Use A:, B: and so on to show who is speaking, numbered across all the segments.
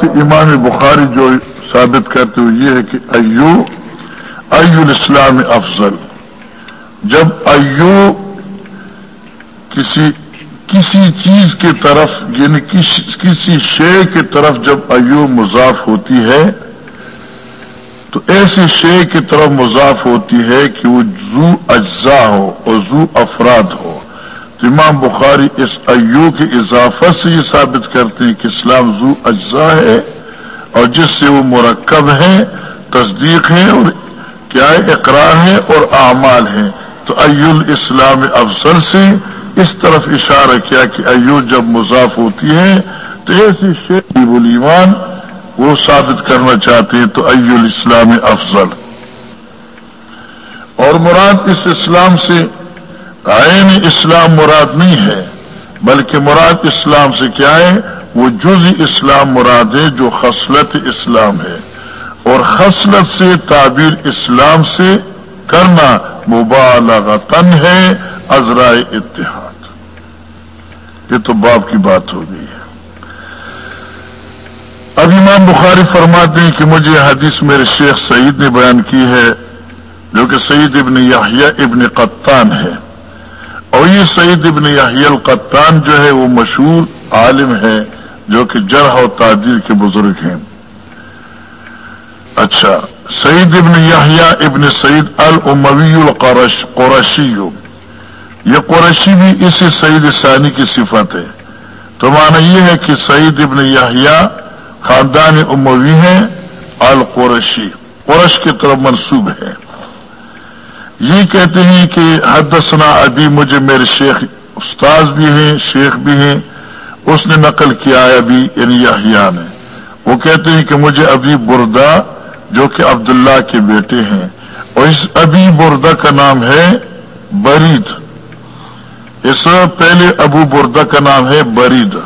A: سے امام بخاری جو ثابت کرتے ہوئے یہ ہے کہ ایو ایو الاسلام افضل۔ جب ایو کسی کسی چیز کی طرف یعنی کسی شے کی طرف جب ایو مضاف ہوتی ہے، تو ایسی شے کی طرف مضاف ہوتی ہے کہ وہ زو اجزا ہو اور زو افراد ہو۔ امام بخاری اس ایو کی اضافت سے یہ ثابت کرتے ہیں کہ اسلام زو اجزا ہے اور جس سے وہ مرکب ہے تصدیق ہے اور کیا ہے، اقرار ہے اور اعمال ہے تو ایو الاسلام افضل سے اس طرف اشارہ کیا کہ ایو جب مضاف ہوتی ہے تو ایسی شیخ ایمان وہ ثابت کرنا چاہتے ہیں تو ایو الاسلام افضل۔ اور مراد اس اسلام سے عین اسلام مراد نہیں ہے، بلکہ مراد اسلام سے کیا ہے؟ وہ جز اسلام مراد ہے جو خصلت اسلام ہے۔ اور خصلت سے تعبیر اسلام سے کرنا مبالغتن ہے ازرائے اتحاد۔ یہ تو باپ کی بات ہو گئی ہے۔ اب امام بخاری فرماتے ہیں کہ مجھے حدیث میرے شیخ سعید نے بیان کی ہے، جو کہ سعید ابن یاہیا ابن قطان ہے۔ اور یہ سعید ابن یاہیا القطان جو ہے وہ مشہور عالم ہے جو کہ جرح و تعدیر کے بزرگ ہیں۔ اچھا سعید ابن یاہیا ابن سعید الموی القرش قرشی یہ قرشی بھی اسی سعید ثانی کی صفت ہے۔ تو معنی یہ ہے کہ سعید ابن یاہیا خاندان اموی ہے القرشی قرش کی طرف منسوب ہے یہ کہتے ہیں کہ حدثنا ابھی مجھے میرے شیخ استاذ بھی ہیں، شیخ بھی ہیں، اس نے نقل کیا ہے ابھی یعنی یحییٰ نے۔ وہ کہتے ہیں کہ مجھے ابھی بردا، جو کہ عبداللہ کے بیٹے ہیں۔ اور اس ابھی بردا کا نام ہے برید۔ اس پہلے ابو بردا کا نام ہے برید۔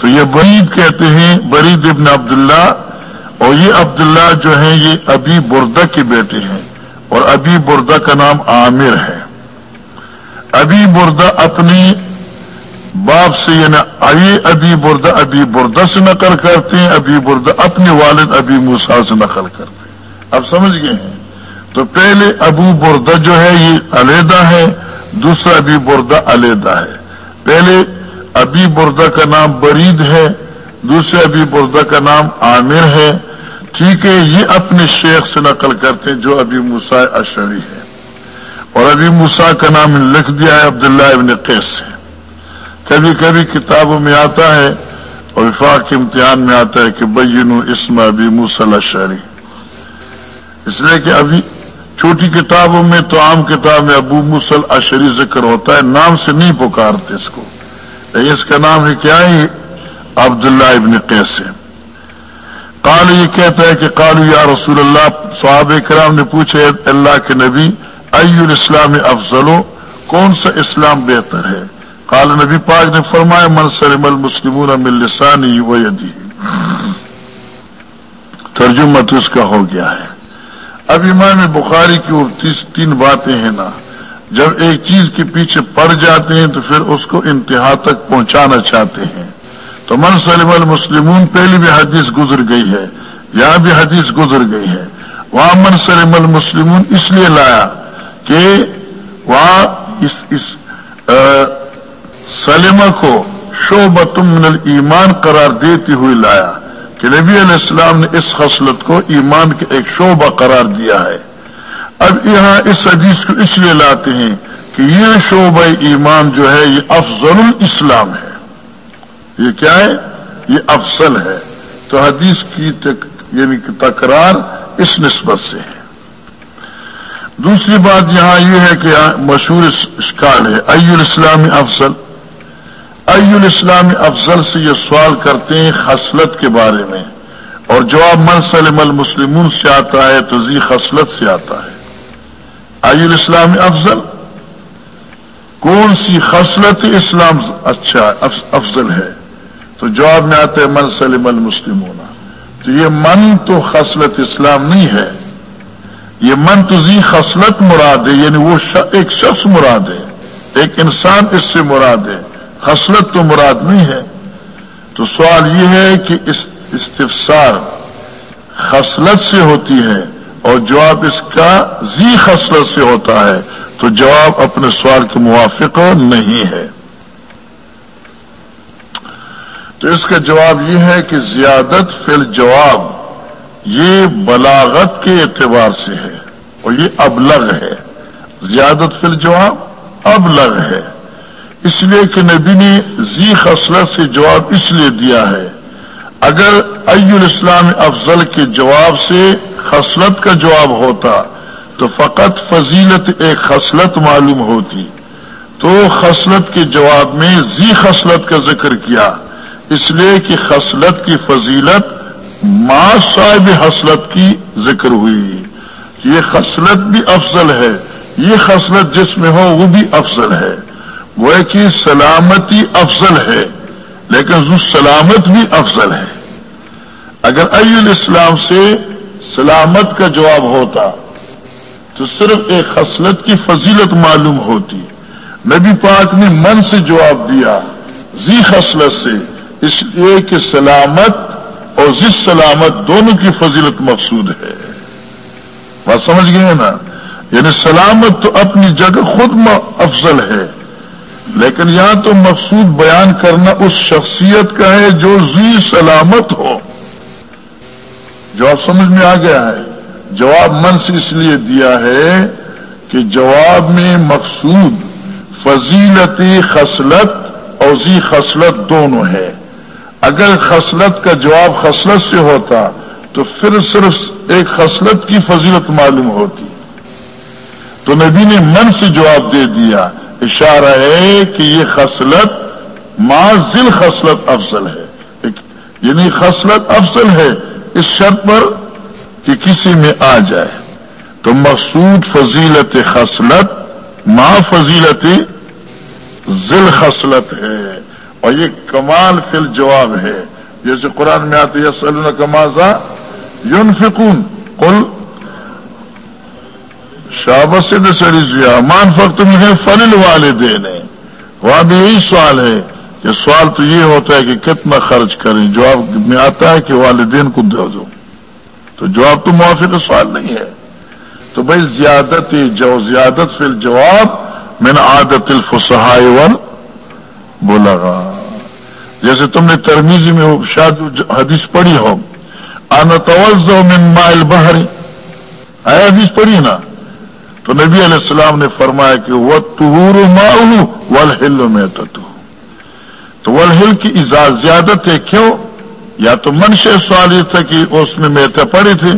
A: تو یہ برید کہتے ہیں، برید ابن عبداللہ۔ اور یہ عبداللہ جو ہیں، یہ ابھی بردہ کے بیٹے ہیں۔ اور ابھی بردہ کا نام عامر ہے۔ ابھی بردہ اپنی باپ سے یعنی آئیے ابھی بردہ ابھی بردہ سے نقل کرتے ہیں ابھی بردہ اپنے والد ابھی موسا سے نقل کرتے ہیں۔ اب سمجھ گئے ہیں؟ تو پہلے ابو بردہ جو ہے، یہ علیحدہ ہے، دوسرا ابھی بردہ علیحدہ ہے۔ پہلے ابھی بردہ کا نام برید ہے، دوسرے ابھی بردہ کا نام عامر ہے۔ ٹھیک ہے یہ اپنے شیخ سے نقل کرتے ہیں جو ابھی مسا اشری ہے اور ابھی موسا کا نام لکھ دیا ہے عبداللہ ابن قیس سے۔ کبھی کبھی کتابوں میں آتا ہے اور وفاق کے امتحان میں آتا ہے کہ بین اسم ابھی موسل اشری اس لیے کہ ابھی چھوٹی کتابوں میں تو عام کتاب میں ابو مسل اشری ذکر ہوتا ہے، نام سے نہیں پکارتے اس کو۔ اس کا نام ہے کیا ہے عبداللہ ابن قیس ہے قال یہ کہتا ہے کہ قالو یا رسول اللہ، صحابہ کرام نے پوچھے اللہ کے نبی، ای الاسلام افضل؟ کون سا اسلام بہتر ہے؟ قال نبی پاک نے فرمایا، من سلم المسلمون من لسانی و یدی۔ ترجمہ تو اس کا ہو گیا ہے۔ اب امام بخاری کی اور تین باتیں ہیں نا۔ جب ایک چیز کے پیچھے پڑ جاتے ہیں تو پھر اس کو انتہا تک پہنچانا چاہتے ہیں۔ تو من سلم المسلمون پہلی بھی حدیث گزر گئی ہے، یہاں بھی حدیث گزر گئی ہے۔ وہاں من سلم المسلمون اس لیے لایا کہ وہاں اس اس سلمہ کو شعبت من ایمان قرار دیتی ہوئی لایا کہ نبی علیہ السلام نے اس خصلت کو ایمان کے ایک شعبہ قرار دیا ہے۔ اب یہاں اس حدیث کو اس لیے لاتے ہیں کہ یہ شعبہ ایمان جو ہے، یہ افضل الاسلام ہے۔ یہ کیا ہے؟ یہ افضل ہے۔ تو حدیث کی تک یعنی تکرار اس نسبت سے ہے۔ دوسری بات یہاں یہ ہے کہ مشہور اشکال ہے۔ ای الاسلام افضل؟ ای الاسلام افضل سے یہ سوال کرتے ہیں خصلت کے بارے میں۔ اور جواب من سلم المسلمون سے آتا ہے تو زی خصلت سے آتا ہے۔ آئی الاسلام افضل؟ کون سی خصلت اسلام اچھا افضل ہے؟ تو جواب میں آتا ہے، من سلم المسلم ہونا تو یہ من تو خصلت اسلام نہیں ہے۔ یہ من تو زی خصلت مراد ہے یعنی وہ ایک شخص مراد ہے۔ ایک انسان اس سے مراد ہے۔ خصلت تو مراد نہیں ہے۔ تو سوال یہ ہے کہ استفسار خصلت سے ہوتی ہے اور جواب اس کا زی خصلت سے ہوتا ہے۔ تو جواب اپنے سوال کے موافق نہیں ہے۔ تو اس کا جواب یہ ہے کہ زیادت فی الجواب یہ بلاغت کے اعتبار سے ہے اور یہ ابلغ ہے۔ زیادت فی الجواب ابلغ ہے۔ اس لیے کہ نبی نے زی خصلت سے جواب اس لیے دیا ہے۔ اگر ای الاسلام افضل کے جواب سے خصلت کا جواب ہوتا تو فقط فضیلت ایک خصلت معلوم ہوتی۔ تو خصلت کے جواب میں زی خصلت کا ذکر کیا۔ اس لیے کہ خصلت کی فضیلت ما صاحب حسلت کی ذکر ہوئی۔ یہ خصلت بھی افضل ہے۔ یہ خصلت جس میں ہو وہ بھی افضل ہے۔ وہ کہ سلامتی افضل ہے، لیکن سلامت بھی افضل ہے۔ اگر ای الاسلام سے سلامت کا جواب ہوتا، تو صرف ایک خصلت کی فضیلت معلوم ہوتی۔ نبی پاک نے من سے جواب دیا، زی خصلت سے۔ اس لیے کہ سلامت اور زی سلامت دونوں کی فضیلت مقصود ہے۔ بات سمجھ گئے نا؟ یعنی سلامت تو اپنی جگہ خود افضل ہے، لیکن یہاں تو مقصود بیان کرنا اس شخصیت کا ہے جو زی سلامت ہو۔ جواب سمجھ میں آ گیا ہے؟ جواب من سے اس لیے دیا ہے کہ جواب میں مقصود فضیلتی خصلت اور زی خصلت دونوں ہے اگر خصلت کا جواب خصلت سے ہوتا تو پھر صرف ایک خصلت کی فضیلت معلوم ہوتی۔ تو نبی نے من سے جواب دے دیا، اشارہ ہے کہ یہ خصلت معذل خصلت افضل ہے۔ یعنی خصلت افضل ہے اس شرط پر کہ کسی میں آ جائے۔ تو مقصود فضیلت خصلت ما فضیلت ذل خصلت ہے۔ اور یہ کمال فل جواب ہے۔ جیسے قرآن میں آتے یس کمازا یون فکون کل شابت سے مان فخت میں ہے والدین وہاں بھی یہی سوال ہے کہ سوال تو یہ ہوتا ہے کہ کتنا خرچ کریں۔ جواب میں آتا ہے کہ والدین کو دے دو۔ تو جواب تو موافق سوال نہیں ہے۔ تو بھائی، زیادت جو زیادت فی الجواب میں نے عادت الفسہائے ون بولا گا۔ جیسے تم نے ترمیزی میں شاید حدیث پڑھی ہو۔ آنا توجہ من مائل بہری آیا حدیث پڑھی نا؟ تو نبی علیہ السلام نے فرمایا کہ وہ تہور ماؤ ول میں تو ول ہل کی اجازت زیادت ہے کیوں؟ یا تو منشے سوال یہ تھا کہ اس میں میتے پڑی تھی؟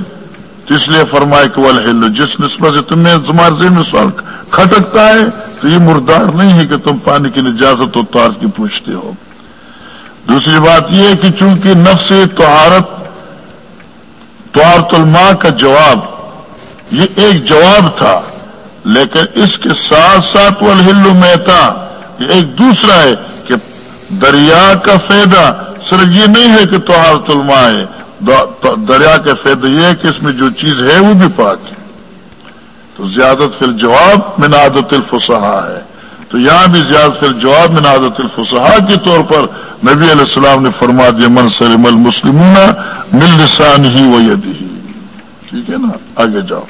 A: تو اس لیے فرمائے کہ وہ ہلو جس نسبت سے تمہیں زمارے میں سوال کھٹکتا ہے تو یہ مردار نہیں ہے کہ تم پانی کی اجازت و تار کی پوچھتے ہو۔ دوسری بات یہ ہے کہ چونکہ نفس توارت توارت الماء کا جواب، یہ ایک جواب تھا، لیکن اس کے ساتھ ساتھ وہ ہلو مہتا یہ ایک دوسرا ہے کہ دریا کا فائدہ صرف یہ نہیں ہے کہ توہار تلما ہے، دریا کے فائدہ یہ ہے کہ اس میں جو چیز ہے وہ بھی پاک ہے۔ تو زیادت فی الجواب من عادت الفصحا ہے۔ تو یہاں بھی زیادت فی الجواب من عادت الفصحا کے طور پر نبی علیہ السلام نے فرما دیا، من سلم المسلمون مل لسان ہی و یدی ٹھیک ہے نا؟ آگے جاؤ۔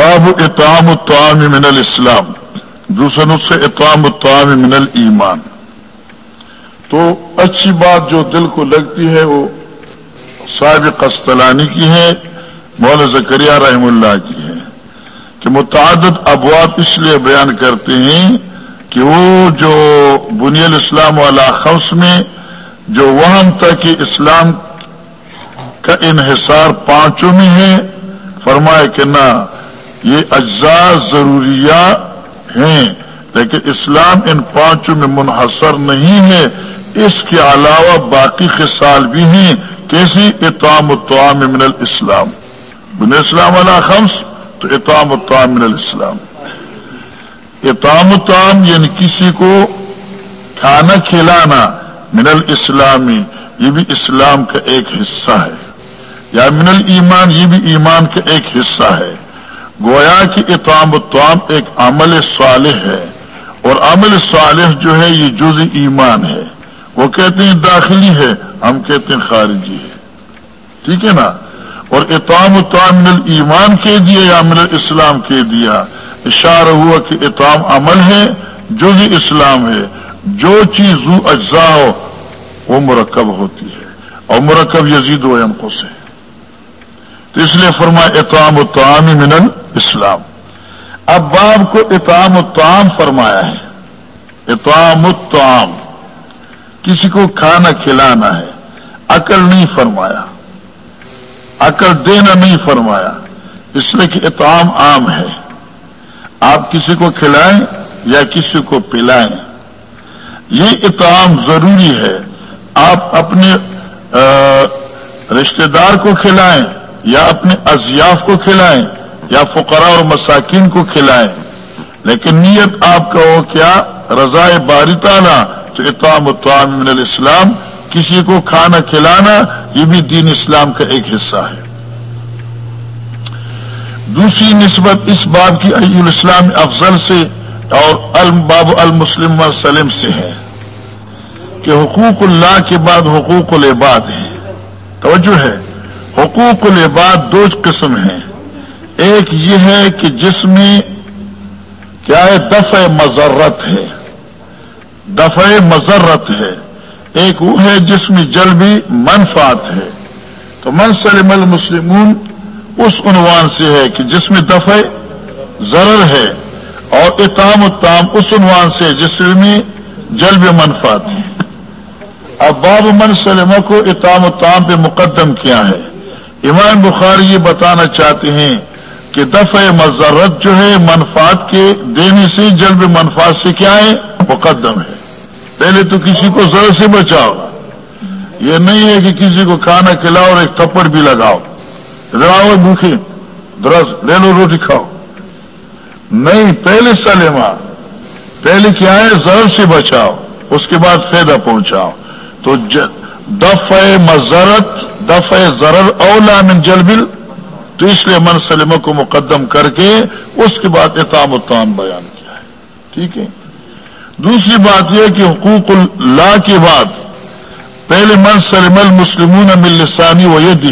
A: باب اطعام الطعام من الاسلام. دوسرے نسخے اطعام الطعام من الایمان. تو اچھی بات جو دل کو لگتی ہے وہ صاحب قسطلانی کی ہے مولا زکریہ رحم اللہ کی ہے کہ متعدد ابواب اس لیے بیان کرتے ہیں کہ وہ جو بنی الاسلام والا خمس میں، جو وہاں تک کہ اسلام کا انحصار پانچوں میں ہے فرمائے کہ نہ یہ اجزاء ضروریہ ہیں، لیکن اسلام ان پانچوں میں منحصر نہیں ہے۔ اس کے علاوہ باقی خصال بھی ہیں۔ کیسی؟ اطام الطعام من الاسلام۔ بن اسلام علیہ خمس، تو اطام الطعام من الاسلام۔ اطام الطعام یعنی کسی کو کھانا کھلانا من الاسلامی یہ بھی اسلام کا ایک حصہ ہے۔ یا من المان یہ بھی ایمان کا ایک حصہ ہے۔ گویا کہ اطام الطعام ایک عمل صالح ہے اور عمل صالح جو ہے یہ جز ایمان ہے۔ وہ کہتے ہیں داخلی ہے، ہم کہتے ہیں خارجی ہے۔ ٹھیک ہے نا؟ اور اطام الطعام من ایمان کے دیا یا من اسلام کے دیا؟ اشارہ ہوا کہ اطام عمل ہے جو بھی اسلام ہے۔ جو چیز اجزاء ہو، وہ مرکب ہوتی ہے۔ اور مرکب یزید و سے تو اس لیے فرما اطام الطعام من الاسلام اب باب کو اطام الطعام فرمایا ہے۔ اطام الطعام کسی کو کھانا کھلانا ہے۔ عقل نہیں فرمایا۔ عقل دینا نہیں فرمایا۔ اس لیے کہ اطعام عام ہے۔ آپ کسی کو کھلائیں یا کسی کو پلائیں۔ یہ اطعام ضروری ہے۔ آپ اپنے رشتے دار کو کھلائیں یا اپنے ازیاف کو کھلائیں۔ یا فقراء اور مساکین کو کھلائیں۔ لیکن نیت آپ کا ہو کیا؟ رضا باری تعالیٰ تو اطعام اطعام من الاسلام، کسی کو کھانا کھلانا، یہ بھی دین اسلام کا ایک حصہ ہے۔ دوسری نسبت اس باب کی ای الاسلام افضل سے اور الباب المسلم وسلم سے ہے کہ حقوق اللہ کے بعد حقوق العباد ہے توجہ ہے، حقوق العباد دو قسم ہیں۔ ایک یہ ہے کہ جس میں کیا ہے، دفع مذرت ہے۔ دفع مذرت ہے۔ ایک وہ ہے جس میں جلبی منفات ہے۔ تو منسلم المسلمون، اس عنوان سے ہے کہ جس میں دفع ضرر ہے اور اتام اتام اس عنوان سے جس میں جلب منفات ہے۔ اب باب من سلمہ کو اتام اتام پہ مقدم کیا ہے۔ امام بخاری یہ بتانا چاہتے ہیں کہ دفع مذرت جو ہے منفات کے دینے سے، جلب منفات سے کیا ہے؟ مقدم ہے۔ پہلے تو کسی کو زر سے بچاؤ۔ یہ نہیں ہے کہ کسی کو کھانا کھلاؤ اور ایک تھپڑ بھی لگاؤ۔ لڑاؤ بھوکے درس لے لو روٹی کھاؤ۔ نہیں، پہلے سلما پہلے کیا ہے؟ زر سے بچاؤ۔ اس کے بعد فائدہ پہنچاؤ۔ تو دفع مذرت دفع ضرر اولا من جلبل تو اس لیے من سلمہ کو مقدم کر کے اس کے بعد اتام اتام بیان کیا ہے۔ ٹھیک ہے؟ دوسری بات یہ کہ حقوق اللہ کے بعد پہلے من سلم المسلمون من لسانی و ید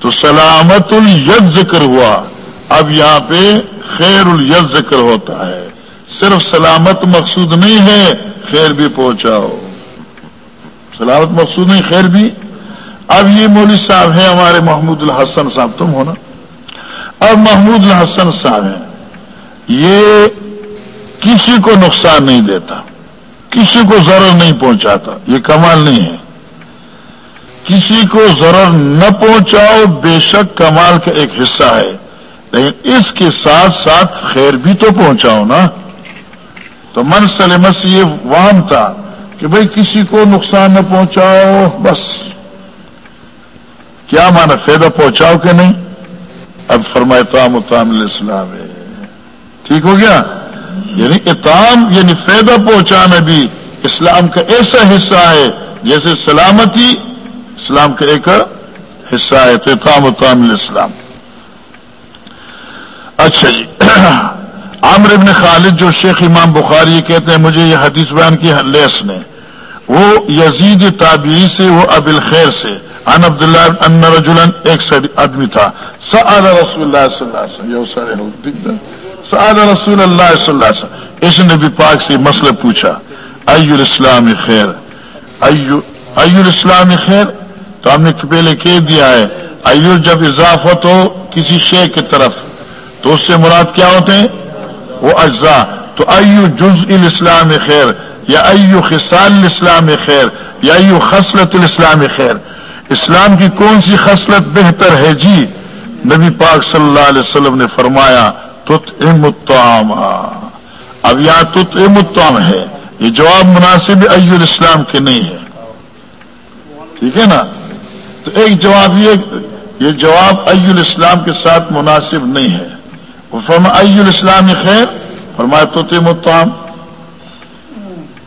A: تو سلامت الید ذکر ہوا۔ اب یہاں پہ خیر الید ذکر ہوتا ہے۔ صرف سلامت مقصود نہیں ہے، خیر بھی پہنچاؤ۔ سلامت مقصود نہیں، خیر بھی اب یہ مولوی صاحب ہیں ہمارے محمود الحسن صاحب، تم ہونا اب محمود الحسن صاحب ہیں۔ یہ کسی کو نقصان نہیں دیتا، کسی کو ضرر نہیں پہنچاتا، یہ کمال نہیں ہے۔ کسی کو ضرر نہ پہنچاؤ، بے شک کمال کا ایک حصہ ہے۔ لیکن اس کے ساتھ ساتھ خیر بھی تو پہنچاؤ نا۔ تو من سلمت سے یہ وہم تھا کہ بھئی کسی کو نقصان نہ پہنچاؤ، بس۔ کیا مانا فائدہ پہنچاؤ کہ نہیں؟ اب فرمائے تام اتام الاسلام ہے ٹھیک ہو گیا؟ یعنی اتام یعنی فائدہ پہنچانا بھی اسلام کا ایسا حصہ ہے جیسے سلامتی اسلام کا ایک حصہ ہے، تو اتام اتام الاسلام اچھا جی عامر ابن خالد جو شیخ امام بخاری کہتے ہیں، مجھے یہ حدیث بیان کی لیس نے۔ وہ یزید تابعی سے، وہ ابل خیر سے۔ ان عبد اللہ ان رجلن ایک آدمی تھا۔ سعد رسول اللہ صلی اللہ علیہ وسلم سعد رسول اللہ صلی اللہ علیہ وسلم۔ اس نے بھی پاک سے مسئلہ پوچھا، ایو الاسلام خیر؟ ایو ایو الاسلام خیر؟ تو ہم نے پہلے کہہ دیا ہے، ایو، جب اضافت ہو کسی شے کی طرف۔ تو اس سے مراد کیا ہوتے ہیں؟ وہ اجزاء۔ تو ایو جز الاسلام خیر؟ یا ایو خصال الاسلام خیر، یا ایو خصلت الاسلام خیر۔ اسلام کی کون سی خصلت بہتر ہے جی؟ نبی پاک صلی اللہ علیہ وسلم نے فرمایا تت امتام اب یہاں تت امتام ہے۔ یہ جواب مناسب ایو الاسلام کے نہیں ہے۔ ٹھیک ہے نا؟ تو ایک جواب یہ یہ جواب ایو الاسلام کے ساتھ مناسب نہیں ہے۔ فرما ای الاسلام خیر۔ فرمایا تو تم اتام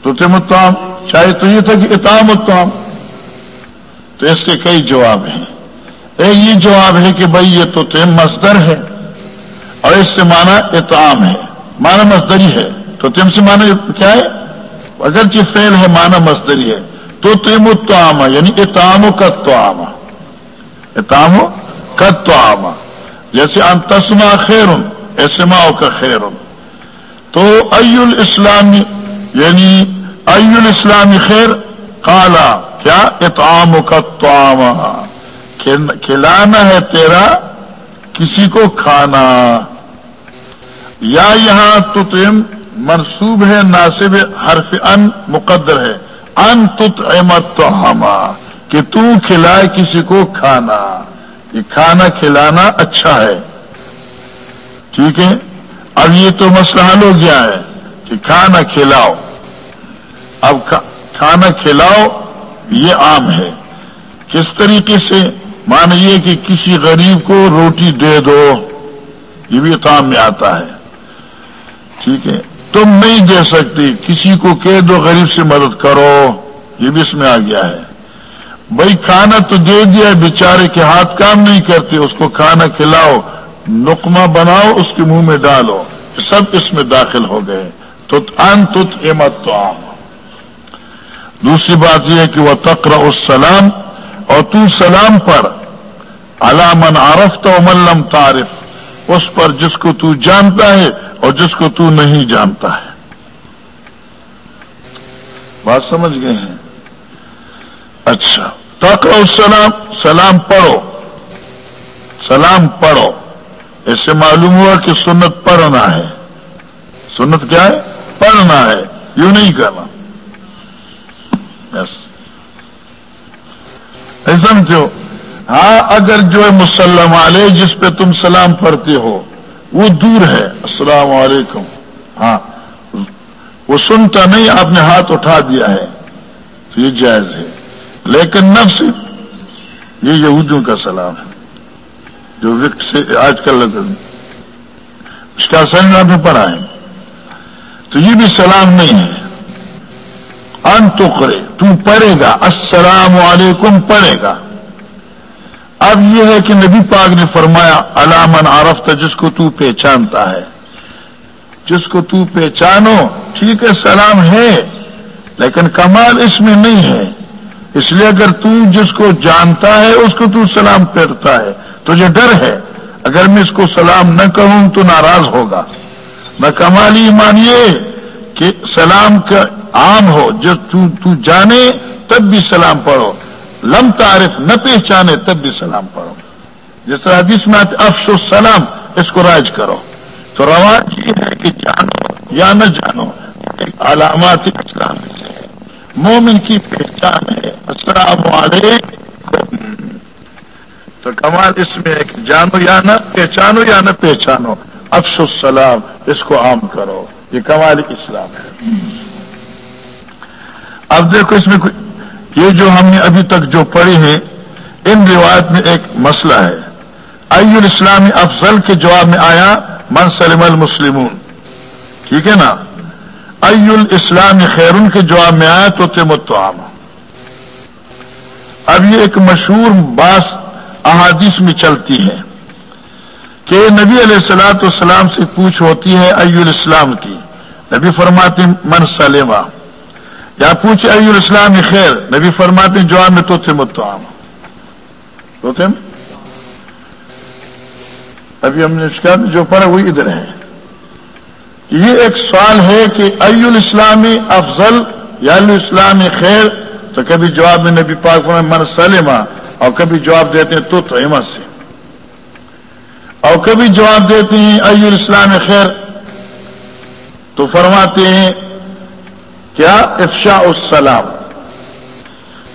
A: تو تم اتام، چاہے تو یہ تھا کہ اتام اتام۔ تو اس کے کئی جواب ہیں۔ اے یہ جواب ہے کہ بھائی یہ تو تیم مصدر ہے اور اس سے مانا اتام ہے۔ مانا مزدری ہے۔ تو تم سے مانا کیا ہے؟ اگرچہ فیل ہے مانا مزدری ہے۔ تو تم یعنی تو آما یعنی اتام کا تو آما اتام کا تو آما جیسے انتسما خیر ایسے کا خیر تو ای الاسلامی یعنی ای الاسلامی خیر؟ کالا کیا؟ اتام کا کھلانا ہے تیرا کسی کو کھانا۔ یا یہاں تم منصوب ہے، ناصب حرف ان مقدر ہے۔ ان تت احمد کہ تو کھلائے کسی کو کھانا۔ یہ کھانا کھلانا اچھا ہے۔ ٹھیک ہے؟ اب یہ تو مسئلہ حل ہو گیا ہے۔ کہ کھانا کھلاؤ۔ اب کھانا کھلاؤ یہ عام ہے۔ کس طریقے سے؟ مانیے کہ کسی غریب کو روٹی دے دو۔ یہ بھی کام میں آتا ہے۔ ٹھیک ہے۔ تم نہیں دے سکتی کسی کو کہہ دو غریب سے مدد کرو۔ یہ بھی اس میں آ گیا ہے۔ بھائی کھانا تو دے دیا بیچارے کے ہاتھ کام نہیں کرتے۔ اس کو کھانا کھلاؤ، نقمہ بناؤ، اس کے منہ میں ڈالو۔ سب اس میں داخل ہو گئے۔ تو ان تت امت تو دوسری بات یہ ہے کہ وہ تقرا السلام، اور تو سلام پر علامن عرف تو ملم تعارف اس پر جس کو تو جانتا ہے اور جس کو تو نہیں جانتا ہے۔ بات سمجھ گئے ہیں؟ اچھا۔ تقرا السلام، سلام پڑھو۔ سلام پڑھو۔ ایسے معلوم ہوا کہ سنت پڑھنا ہے۔ سنت کیا ہے؟ پڑھنا ہے، یوں نہیں کرنا۔ بس۔ سمجھو۔ ہاں اگر جو ہے مسلم علیہ، جس پہ تم سلام پڑھتے ہو، وہ دور ہے۔ السلام علیکم۔ ہاں۔ وہ سنتا نہیں، آپ نے ہاتھ اٹھا دیا ہے۔ تو یہ جائز ہے۔ لیکن نفس، یہ یہودیوں کا سلام ہے۔ جو وقت سے آج کل اس کا سنگ آپ نے پڑھا ہے۔ تو یہ بھی سلام نہیں ہے۔ ان تو کرے تو پڑھے گا۔ السلام علیکم، پڑھے گا۔ اب یہ ہے کہ نبی پاک نے فرمایا علامن عرف تھا جس کو تو پہچانتا ہے۔ جس کو تو پہچانو، ٹھیک ہے، سلام ہے، لیکن کمال اس میں نہیں ہے۔ اس لیے اگر تو جس کو جانتا ہے، اس کو تو سلام پھیرتا ہے۔ تجھے ڈر ہے۔ اگر میں اس کو سلام نہ کروں تو ناراض ہوگا۔ میں کمال ہی مانیے کہ سلام کا عام ہو، جب تو جانے تب بھی سلام پڑھو، لم تعارف نہ پہچانے تب بھی سلام پڑھو۔ جس طرح حدیث میں آتے افس و سلام، اس کو رائج کرو۔ تو رواج یہ ہے کہ جانو یا نہ جانو علامات اسلام سے مومن کی پہچان ہے، السلام علیکم۔ تو کمال اس میں ہے کہ جانو یا نہ پہچانو یا نہ پہچانو۔ افس السلام، اس کو عام کرو۔ یہ کمال اسلام ہے۔ اب دیکھو اس میں یہ جو ہم نے ابھی تک جو پڑھی ہے، ان روایت میں ایک مسئلہ ہے۔ ای الاسلامی افضل کے جواب میں آیا، من سلم المسلمون۔ ٹھیک ہے نا؟ ای الاسلامی خیرون کے جواب میں آیا تو تمتعام اب یہ ایک مشہور باس احادیث میں چلتی ہے۔ کہ نبی علیہ السلاۃ والسلام سے پوچھ ہوتی ہے ای الاسلام کی؟ نبی فرماتی من سلمہ یا پوچھے ای الاسلام خیر نبی فرماتے جواب میں تو تھے مت تو تھے ابھی ہم نے جو پڑھا، وہی ادھر ہے۔ یہ ایک سوال ہے کہ ای الاسلامی افضل یا اسلام خیر؟ تو کبھی جواب میں نبی پاک من سلما اور کبھی جواب دیتے ہیں، تو تو سے اور کبھی جواب دیتے ہیں ای الاسلام خیر؟ تو فرماتے ہیں، کیا افشاء السلام؟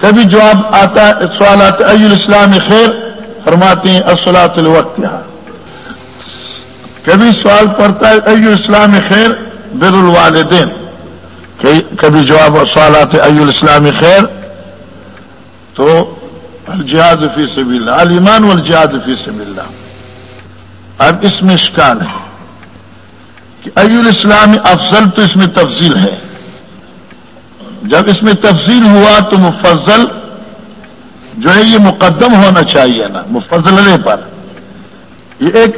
A: کبھی جواب آتا ہے سوال آتا ہے الاسلام خیر؟ فرماتے ہیں اصلاۃ الوقت یہاں کبھی سوال پڑتا ہے ای الاسلام خیر؟ بر الوالدین۔ کبھی جواب سوال آتے الاسلام خیر؟ تو الجہاد فی سبیل اللہ المان والجہاد فی سبیل اللہ۔ اب اس میں شکان ہے کہ ای الاسلام افضل تو اس میں تفضیل ہے۔ جب اس میں تفصیل ہوا تو مفضل جو ہے یہ مقدم ہونا چاہیے نا، مفضل پر۔ یہ ایک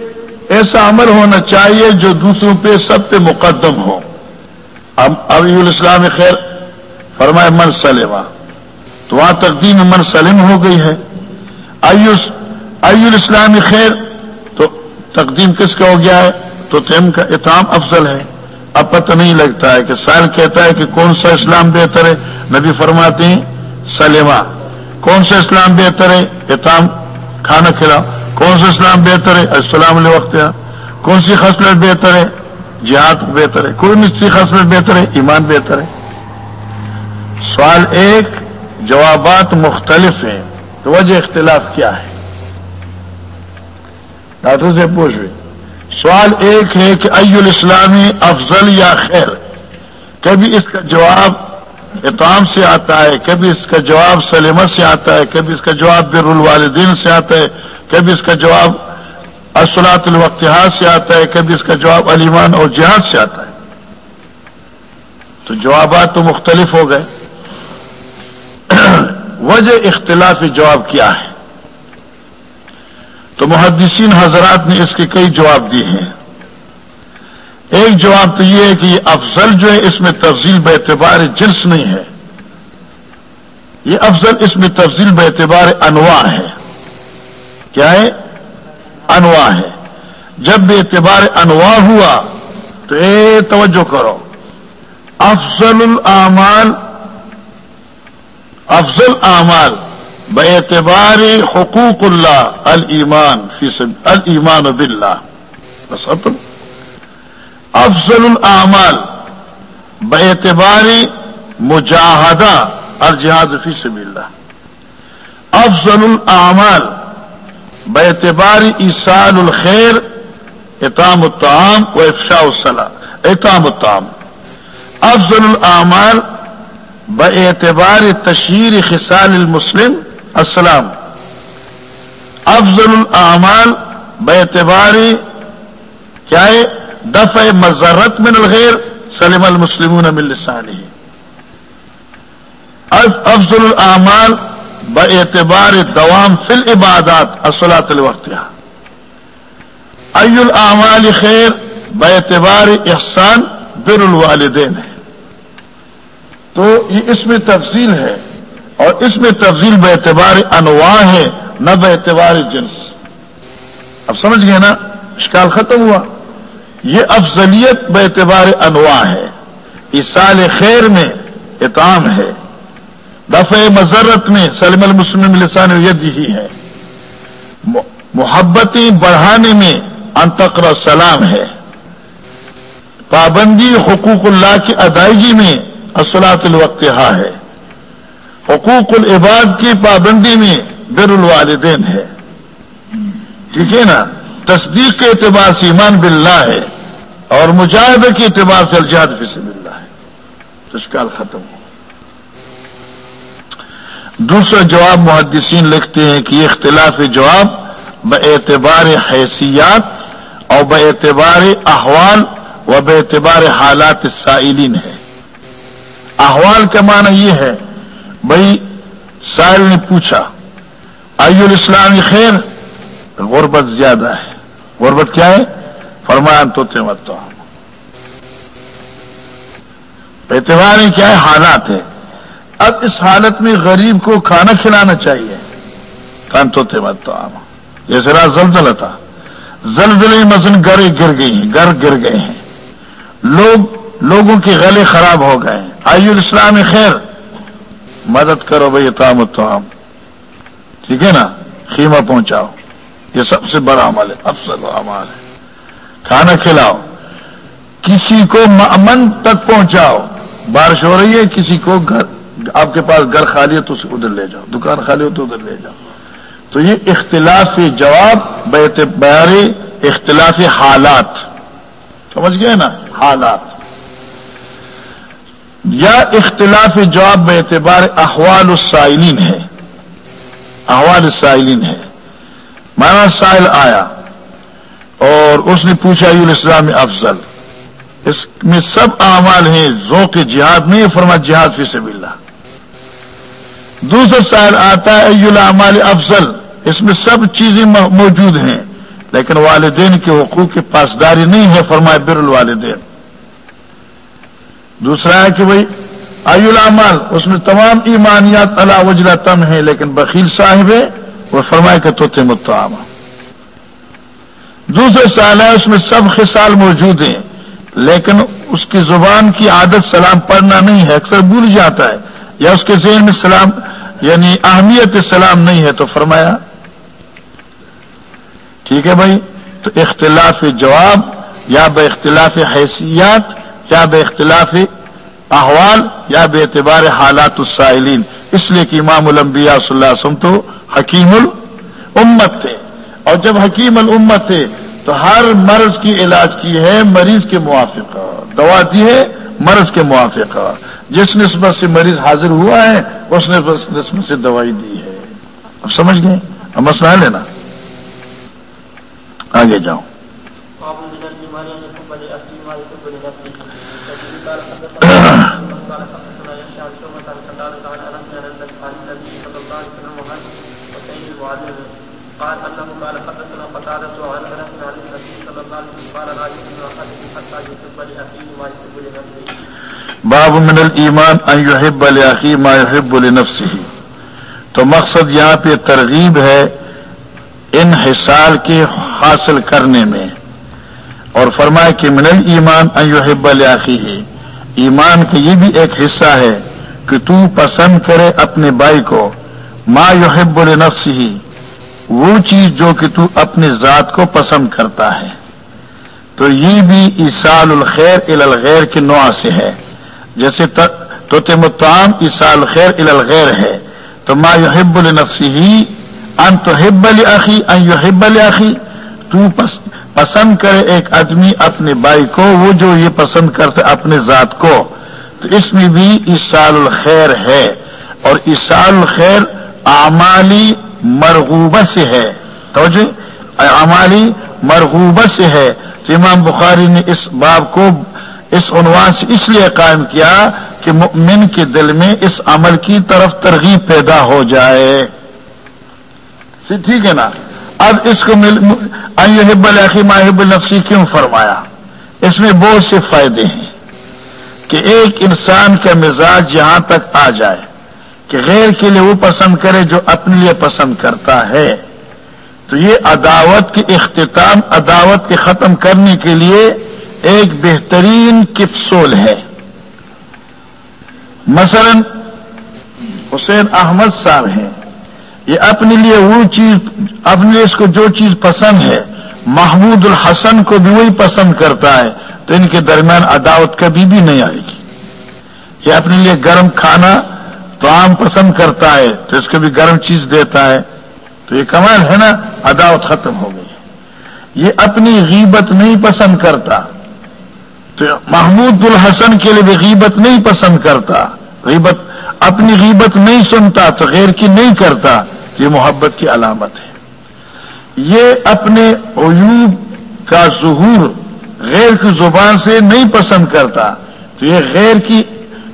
A: ایسا عمل ہونا چاہیے جو دوسروں پہ سب پہ مقدم ہو۔ اب ابھی الاسلام خیر فرمائے من سلما تو وہاں تقدیم من سلم ہو گئی ہے۔ ایوس الاسلام خیر تقدیم کس کا ہو گیا ہے؟ تو تم کا اتام افضل ہے۔ اب پتہ نہیں لگتا ہے کہ سائل کہتا ہے کہ کون سا اسلام بہتر ہے۔ نبی فرماتے ہیں سلیما کون سا اسلام بہتر ہے؟ اتام کھانا کھلاؤ۔ کون سا اسلام بہتر ہے؟ السلام علیہ وقت کون سی خصلت بہتر ہے؟ جہاد بہتر ہے۔ کوئی سی خصلت بہتر ہے، ایمان بہتر ہے۔ سوال ایک، جوابات مختلف ہیں۔ تو وجہ اختلاف کیا ہے؟ ڈاکٹر سے پوچھ رہے سوال ایک ہے کہ ای الاسلامی افضل یا خیر کبھی اس کا جواب اتام سے آتا ہے کبھی اس کا جواب سلیمت سے آتا ہے کبھی اس کا جواب بر الوالدین سے آتا ہے کبھی اس کا جواب اسلاط الوقتحاد سے آتا ہے کبھی اس کا جواب علیمان اور جہاد سے آتا ہے تو جوابات تو مختلف ہو گئے۔ وجہ اختلاف جواب کیا ہے؟ تو محدثین حضرات نے اس کے کئی جواب دیے ہیں۔ ایک جواب تو یہ ہے کہ یہ افضل جو ہے اس میں تفضیل بے اعتبار جنس نہیں ہے۔ یہ افضل اس میں تفضیل بے اعتبار انواع ہے۔ کیا ہے؟ انواع ہے۔ جب بے اعتبار انواع ہوا تو اے توجہ کرو۔ افضل الاعمال افضل اعمال۔ بے اعتبار حقوق اللہ المان فی المان بس افضل الاعمال بے اعتبار مجاہدہ، الجہاد فی سبیل اللہ افضل الاعمال بے اعتبار ایسال الخیر اطام الطعام و افشاء الصلاح اطام الطعام۔ افضل الاعمال بے اعتبار تشہیر خصال المسلم السلام۔ افضل الاعمال بے اعتبار کیا ہے دفع مذرت من الغیر سلم المسلمون من لسانه۔ افضل الاعمال اعتبار دوام فل عبادات اصلاۃ الوقت ای العمال خیر اعتبار احسان بر الوالدین ہے۔ تو یہ اس میں تفصیل ہے۔ اور اس میں تفصیل بے اعتبار انواع ہے نہ بے اعتبار جنس۔ اب سمجھ گئے نا؟ اشکال ختم ہوا۔ یہ افضلیت بے اعتبار انواع ہے۔ اس سال خیر میں اتام ہے۔ دفع مذرت میں سلم المسلم لسان ہی ہے۔ محبتی بڑھانے میں انتقر سلام ہے۔ پابندی حقوق اللہ کی ادائیگی میں اصلاط الوقت ہے۔ حقوق العباد کی پابندی میں بر الوالدین ہے۔ ٹھیک ہے نا؟ تصدیق کے اعتبار سے ایمان باللہ ہے اور مجاہدہ کے اعتبار سے الجاد فی اللہ ہے۔ تشکال ختم ہو۔ دوسرا جواب محدثین لکھتے ہیں کہ یہ اختلاف جواب اعتبار حیثیات اور اعتبار احوال و اعتبار حالات سائلین ہے۔ احوال کا معنی یہ ہے بھائی سائل نے پوچھا آئی الاسلامی خیر؟ غربت زیادہ ہے. غربت کیا ہے؟ فرمان تو تمت اعتبار کیا ہے؟ حالات ہے اب اس حالت میں غریب کو کھانا کھلانا چاہیے۔ کان تو تھے بات تو یہ ذرا زلزلہ تھا۔ زلزلے مزن گرے گر گئی ہیں گر گر گئے ہیں۔ لوگ، لوگوں کے گلے خراب ہو گئے ہیں۔ آئی الاسلام خیر؟ مدد کرو بھائی تام تو ٹھیک ہے نا؟ خیمہ پہنچاؤ۔ یہ سب سے بڑا عمل ہے افسر عمل ہے۔ کھانا کھلاؤ۔ کسی کو امن تک پہنچاؤ۔ بارش ہو رہی ہے، کسی کو گھر، آپ کے پاس گھر خالی ہے تو اسے ادھر لے جاؤ۔ دکان خالی ہو تو ادھر لے جاؤ۔ تو یہ اختلافی جواب بیعتبار اختلافی حالات۔ سمجھ گئے نا؟ حالات۔ یا اختلاف جواب بے اعتبار احوال السائلین ہے۔ احوال السائلین ہے۔ مانا سائل آیا اور اس نے پوچھا یو الاسلام افضل؟ اس میں سب اعمال ہیں، ذوق جہاد نہیں، فرما جہاد فی سب اللہ دوسرا سال آتا ہے العمال افضل؟ اس میں سب چیزیں موجود ہیں، لیکن والدین کے حقوق کی پاسداری نہیں ہے فرمائے بر الوالدین دوسرا ہے کہ بھائی آئی العمال، اس میں تمام ایمانیات اللہ وجلہ تم ہے لیکن بخیل صاحب ہے، وہ فرمائے کہ تو تمام دوسرے سال ہے، اس میں سب خسال موجود ہیں، لیکن اس کی زبان کی عادت سلام پڑھنا نہیں ہے، اکثر بھول جاتا ہے، یا اس کے ذہن میں سلام یعنی اہمیت سلام نہیں ہے، تو فرمایا، ٹھیک ہے بھائی تو اختلاف جواب یا بے اختلاف حیثیات یا بے اختلاف احوال یا بے اعتبار حالات السائلین۔ اس لیے کہ امام الانبیاء صلی اللہ علیہ وسلم تو حکیم الامت تھے۔ اور جب حکیم الامت تھے تو ہر مرض کی علاج کی ہے مریض کے موافق۔ دوا دی ہے مرض کے موافق۔ جس نسبت سے مریض حاضر ہوا ہے، اس نسبت سے دوائی دی ہے۔ اب سمجھ گئے؟ اب مسئلہ لینا۔ آگے جاؤ باب من الایمان ان يحب لاخي ما يحب لنفسه. تو مقصد یہاں پہ ترغیب ہے ان حصال کے حاصل کرنے میں اور فرمائے کہ من الایمان ان يحب لاخيه ایمان کا یہ بھی ایک حصہ ہے کہ تو پسند کرے اپنے بھائی کو ما يحب لنفسه. وہ چیز جو کہ تو اپنے ذات کو پسند کرتا ہے۔ تو یہ بھی ایسال الخیر الغیر کے نوع سے ہے۔ جیسے تو تمتام ایسال خیر الغیر ہے۔ تو ما یحب النفسی ہی ان تو حب الخی ان یو حب الخی تو پسند کرے ایک آدمی اپنے بھائی کو، وہ جو یہ پسند کرتے اپنے ذات کو۔ تو اس میں بھی ایسال الخیر ہے۔ اور ایسال الخیر اعمالی مرغوبہ سے ہے۔ توجہ اعمالی مرغوبہ سے ہے۔ تو امام بخاری نے اس باب کو اس عنوان سے اس لیے قائم کیا کہ مؤمن کے دل میں اس عمل کی طرف ترغیب پیدا ہو جائے۔ ٹھیک ہے نا؟ اب اس کو حب ماہب النفسی کیوں فرمایا؟ اس میں بہت سے فائدے ہیں کہ ایک انسان کا مزاج یہاں تک آ جائے۔ کہ غیر کے لیے وہ پسند کرے جو اپنے لیے پسند کرتا ہے۔ تو یہ عداوت کے اختتام، عداوت کے ختم کرنے کے لیے ایک بہترین کپسول ہے۔ مثلا، حسین احمد صاحب ہیں۔ یہ اپنے لیے وہ چیز، اپنے لیے اس کو جو چیز پسند ہے، محمود الحسن کو بھی وہی پسند کرتا ہے۔ تو ان کے درمیان عداوت کبھی بھی نہیں آئے گی۔ یہ اپنے لیے گرم کھانا تو عام پسند کرتا ہے تو اس کو بھی گرم چیز دیتا ہے، تو یہ کمال ہے نا، عداوت ختم ہو گئی۔ یہ اپنی غیبت نہیں پسند کرتا۔ تو محمود الحسن کے لیے بھی غیبت نہیں پسند کرتا۔ غیبت، اپنی غیبت نہیں سنتا تو غیر کی نہیں کرتا۔ یہ محبت کی علامت ہے۔ یہ اپنے عیوب کا ظہور غیر کی زبان سے نہیں پسند کرتا۔ تو یہ غیر کی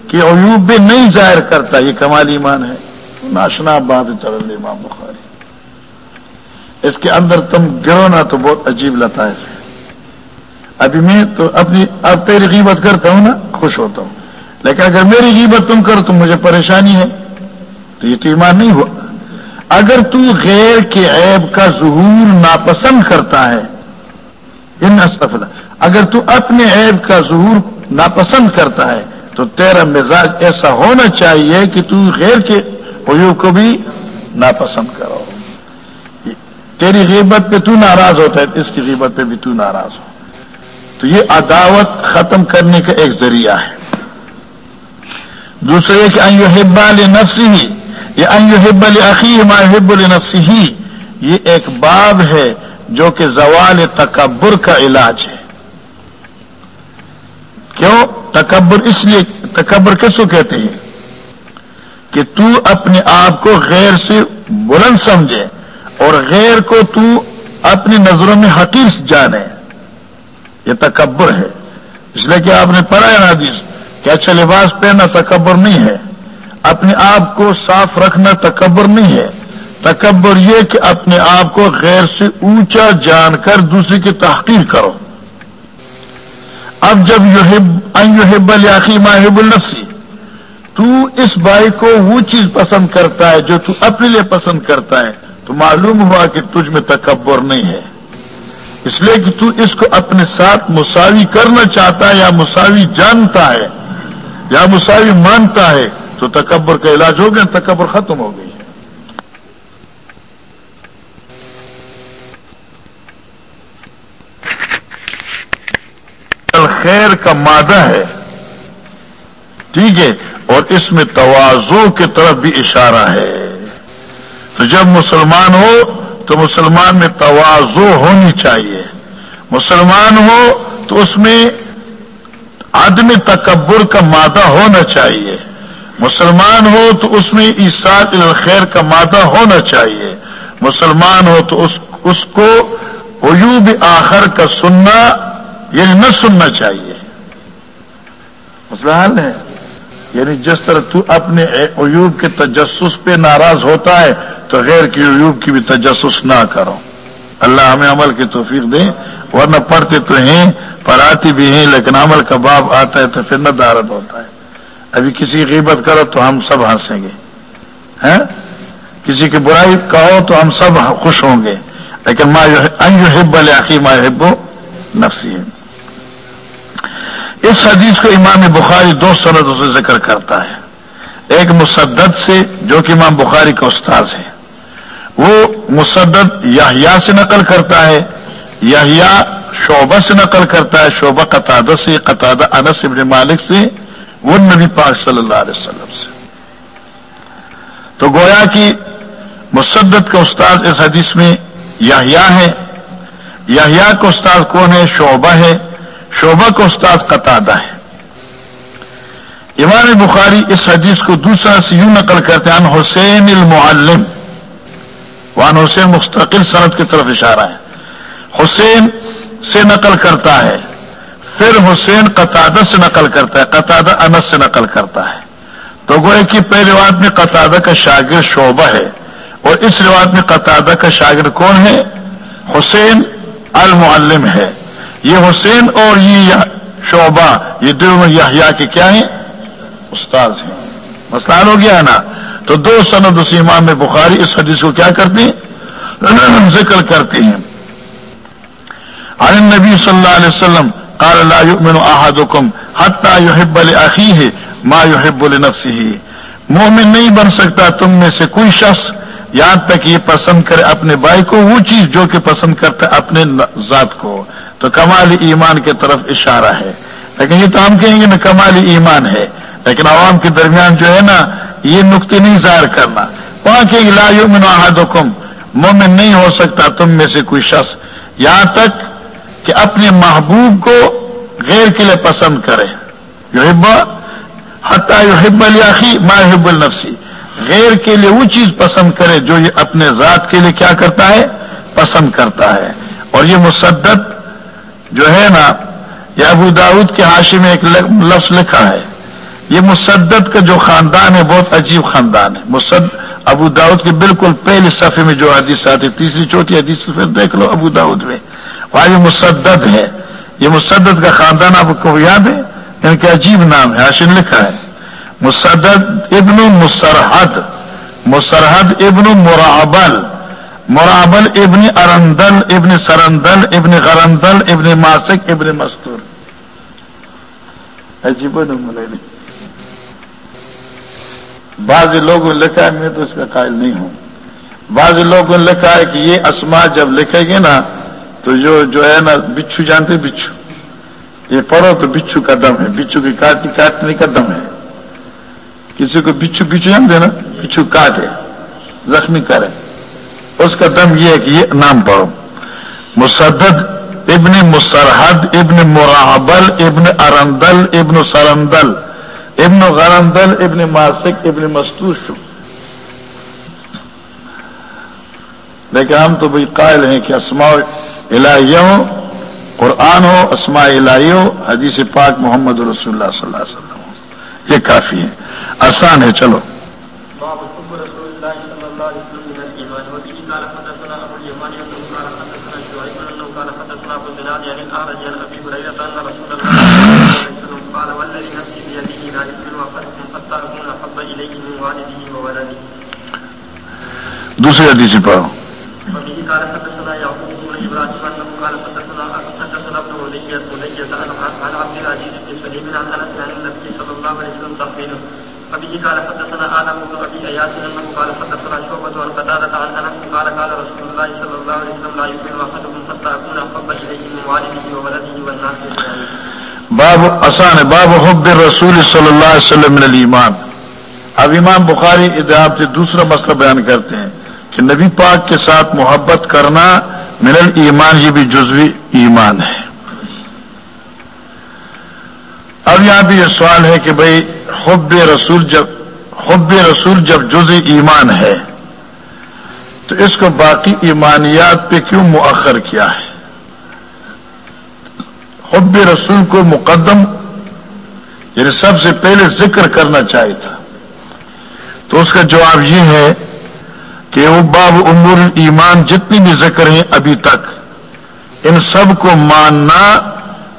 A: کہ عیوب بھی نہیں ظاہر کرتا، یہ کمال ایمان ہے۔ ناشنا بات ترل امام بخاری۔ اس کے اندر تم گرو نا تو بہت عجیب لتا ہے۔ ابھی میں تو اپنی، اب تیری غیبت کرتا ہوں نا، خوش ہوتا ہوں۔ لیکن اگر میری غیبت تم کرو تو مجھے پریشانی ہے۔ تو یہ تو ایمان نہیں ہوا۔ اگر تو غیر کے عیب کا ظہور ناپسند کرتا ہے، ان اگر تو اپنے عیب کا ظہور ناپسند کرتا ہے تو تیرا مزاج ایسا ہونا چاہیے کہ تو غیر کے عیوب کو بھی ناپسند کرو۔ تیری غیبت پہ تو ناراض ہوتا ہے، اس کی غیبت پہ بھی تو ناراض ہو۔ تو یہ عداوت ختم کرنے کا ایک ذریعہ ہے۔ دوسرے کہ ان نفسی ہی یا انب علی ما حب نفسی ہی یہ ایک باب ہے جو کہ زوال تکبر کا علاج ہے۔ کیوں؟ تکبر اس لیے تکبر کس کو کہتے ہیں؟ کہ تو اپنے آپ کو غیر سے بلند سمجھے اور غیر کو تو اپنی نظروں میں حقیر جانے۔ یہ تکبر ہے۔ اس لیے کہ آپ نے پڑھا ہے حدیث کہ اچھا لباس پہننا تکبر نہیں ہے، اپنے آپ کو صاف رکھنا تکبر نہیں ہے۔ تکبر یہ کہ اپنے آپ کو غیر سے اونچا جان کر دوسرے کی تحقیر کرو۔ اب جب یوہب الیاقی ماہب النفسی، تو اس بھائی کو وہ چیز پسند کرتا ہے جو تو اپنے لیے پسند کرتا ہے، تو معلوم ہوا کہ تجھ میں تکبر نہیں ہے۔ اس لیے کہ تو اس کو اپنے ساتھ مساوی کرنا چاہتا ہے یا مساوی جانتا ہے، یا مساوی مانتا ہے، تو تکبر کا علاج ہو گیا، تکبر ختم ہو گئی خیر کا مادہ ہے۔ ٹھیک ہے، اور اس میں توازو کی طرف بھی اشارہ ہے۔ تو جب مسلمان ہو، تو مسلمان میں توازو ہونی چاہیے۔ مسلمان ہو، تو اس میں آدم تکبر کا مادہ ہونا چاہیے۔ مسلمان ہو، تو اس میں عیساط الخیر کا مادہ ہونا چاہیے۔ مسلمان ہو، تو اس اس کو عیوب آخر کا سننا یعنی نہ سننا چاہیے۔ مسئلہ حل ہے۔ یعنی جس طرح تو اپنے عیوب کے تجسس پہ ناراض ہوتا ہے، تو غیر کی عیوب کی بھی تجسس نہ کرو۔ اللہ ہمیں عمل کی توفیق دے۔ ورنہ پڑھتے تو ہیں، پڑھاتی بھی ہیں، لیکن عمل کا باب آتا ہے تو پھر نہ دارت ہوتا ہے۔ ابھی کسی غیبت کرو تو ہم سب ہنسیں گے۔ ہاں؟ کسی کی برائی کہو تو ہم سب خوش ہوں گے۔ لیکن ما یحب العقی ما یحب نفسی اس حدیث کو امام بخاری دو سندوں سے ذکر کرتا ہے۔ ایک مسدد سے جو کہ امام بخاری کا استاذ ہے۔ وہ مسدد یحییٰ سے نقل کرتا ہے۔ یحییٰ شعبہ سے نقل کرتا ہے۔ شعبہ قطادہ سے، قطادہ انس ابن مالک سے، وہ نبی پاک صلی اللہ علیہ وسلم سے۔ تو گویا کہ مسدت کا استاد اس حدیث میں یحییٰ ہے۔ یحییٰ کا استاد کون ہے؟ شعبہ ہے۔ شعبہ کا استاد قطادہ ہے۔ امام بخاری اس حدیث کو دوسرا سے یوں نقل کرتے ہیں حسین المعلم وان حسین مستقل صنعت کی طرف اشارہ ہے۔ حسین سے نقل کرتا ہے، پھر حسین قطادہ سے نقل کرتا ہے، قطادہ انس سے نقل کرتا ہے۔ تو گوئے کہ پہلے روایت میں قطادہ کا شاگرد شعبہ ہے، اور اس روایت میں قطادہ کا شاگرد کون ہے؟ حسین المعلم ہے۔ یہ حسین اور یہ شعبہ، یہ دونوں یحییٰ کے کیا ہیں؟ استاد ہیں۔ مسئلہ ہو گیا نا۔ تو دو سند اس امام بخاری اس حدیث کو کیا کرتے ہیں؟ ذکر کرتے ہیں۔ عن النبی صلی اللہ علیہ وسلم قال لا يؤمن احدكم حتى يحب لاخيه ما يحب لنفسه مومن نہیں بن سکتا تم میں سے کوئی شخص یہاں تک یہ پسند کرے اپنے بھائی کو، وہ چیز جو کہ پسند کرتا ہے اپنے ذات کو۔ تو کمال ایمان کی طرف اشارہ ہے۔ لیکن یہ تو ہم کہیں گے نا کمال ایمان ہے۔ لیکن عوام کے درمیان جو ہے نا، یہ نقطے نہیں ظاہر کرنا۔ وہاں کہ لا یؤمن احدکم، مومن نہیں ہو سکتا تم میں سے کوئی شخص۔ یہاں تک کہ اپنے محبوب کو غیر کے لیے پسند کرے۔ یحب، حتیٰ یحب الیاخی ما یحب النفسی غیر کے لیے وہ چیز پسند کرے جو یہ اپنے ذات کے لیے کیا کرتا ہے؟ پسند کرتا ہے۔ اور یہ مسدد جو ہے نا، یہ ابو داود کے حاشی میں ایک لفظ لکھا ہے۔ یہ مسدد کا جو خاندان ہے، بہت عجیب خاندان ہے۔ مسد، ابو داود کے بالکل پہلے صفحے میں جو حدیث آتی، تیسری، چوتھی حدیث، پھر دیکھ لو ابو داود میں۔ وہاں یہ مسدد ہے۔ یہ مسدد کا خاندان آپ کو یاد ہے؟ یعنی ان کا عجیب نام ہے حاشن لکھا ہے۔ مسدد ابن مسرحد مسرحد ابن مرابل مرابل ابن ارندل، ابن سرندل، ابن غرندل، ابن ماسک، ابن مستور. عجیب بعض لوگوں نے لکھا ہے، میں تو اس کا قائل نہیں ہوں. بعض لوگوں نے لکھا ہے کہ یہ اسما جب لکھے گے نا، تو جو جو ہے نا، بچھو جانتے بچھو. یہ پڑھو تو بچھو کا دم ہے، بچھو کی کاٹی کاٹنے کا دم ہے. کسی کو بچھو بچھو جانتے نا، بچھو کاٹے، زخمی کرے. اس کا دم یہ ہے کہ یہ نام پڑھو۔ مسدد ابن مسرحد ابن مرابل ابن ارندل، ابن سرندل، ابن غرندل، ابن ماسک، ابن مستور لیکن ہم تو بھائی قائل ہیں کہ اسماء الہیوں قرآن ہو، اسماء الہی ہو، حدیث پاک محمد رسول اللہ صلی اللہ علیہ وسلم یہ کافی ہے آسان ہے، چلو۔ دوسری حدیث پڑھو۔
B: قال حدثنا بن قال حدثنا شعبة عن قتادة عن قال قال رسول الله صلى الله عليه وسلم لا يؤمن حتى من والده وولده والناس
A: باب آسان باب حب رسول صلی اللہ علیہ وسلم من الایمان۔ اب امام بخاری اداب سے دوسرا مسئلہ بیان کرتے ہیں۔ کہ نبی پاک کے ساتھ محبت کرنا من الایمان، یہ بھی جزوی ایمان ہے۔ اب یہاں بھی یہ سوال ہے کہ بھائی حب رسول جب، حب رسول جب جز ایمان ہے، تو اس کو باقی ایمانیات پہ کیوں مؤخر کیا ہے؟ حب رسول کو مقدم یعنی سب سے پہلے ذکر کرنا چاہیے تھا۔ تو اس کا جواب یہ ہے کہ وہ باب امور ایمان جتنی بھی ذکر ہیں ابھی تک، ان سب کو ماننا،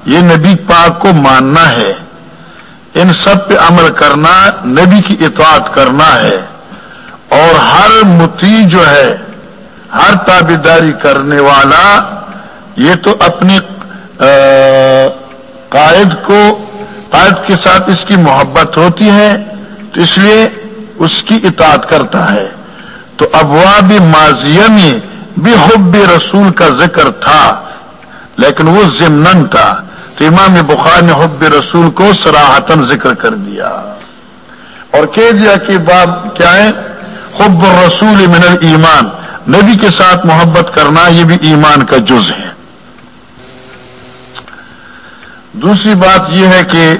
A: یہ نبی پاک کو ماننا ہے۔ ان سب پہ عمل کرنا، نبی کی اطاعت کرنا ہے۔ اور ہر متی جو ہے، ہر تابیداری کرنے والا، یہ تو اپنی قائد کو، قائد کے ساتھ اس کی محبت ہوتی ہے، تو اس لیے اس کی اطاعت کرتا ہے۔ تو ابواب ماضیہ میں بھی حب رسول کا ذکر تھا، لیکن وہ ضمن تھا تو امام بخار نے حب رسول کو سراہتن ذکر کر دیا۔ اور کہہ دیا کہ باب کیا ہے؟ حب الرسول من الایمان۔ نبی کے ساتھ محبت کرنا یہ بھی ایمان کا جز ہے۔ دوسری بات یہ ہے کہ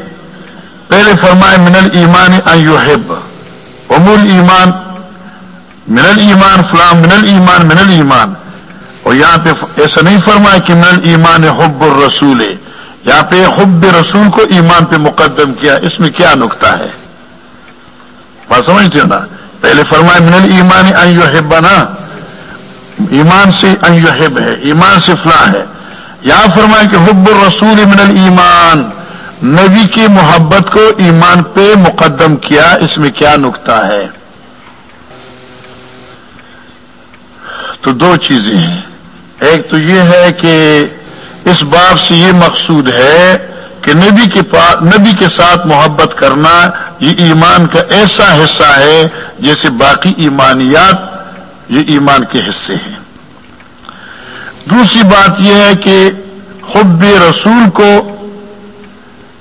A: پہلے فرمائے من الایمان ان یحب۔ امور ایمان من الایمان فلام من الایمان من الایمان. اور یہاں پہ ایسا نہیں فرمایا کہ من الایمان حب الرسول. ہے یہاں پہ حب رسول کو ایمان پہ مقدم کیا، اس میں کیا نقطہ ہے؟ بات سمجھتے ہو نا؟ پہلے فرمائے من ایمان ان نا ایمان سے ان ہے، ایمان سے فلاں ہے. یہاں فرمائے کہ حب الرسول من الایمان. نبی کی محبت کو ایمان پہ مقدم کیا، اس میں کیا نقطہ ہے؟ تو دو چیزیں ہیں۔ ایک تو یہ ہے کہ اس باب سے یہ مقصود ہے کہ نبی کے پاس نبی کے ساتھ محبت کرنا یہ ایمان کا ایسا حصہ ہے جیسے باقی ایمانیات یہ ایمان کے حصے ہیں۔ دوسری بات یہ ہے کہ حب رسول کو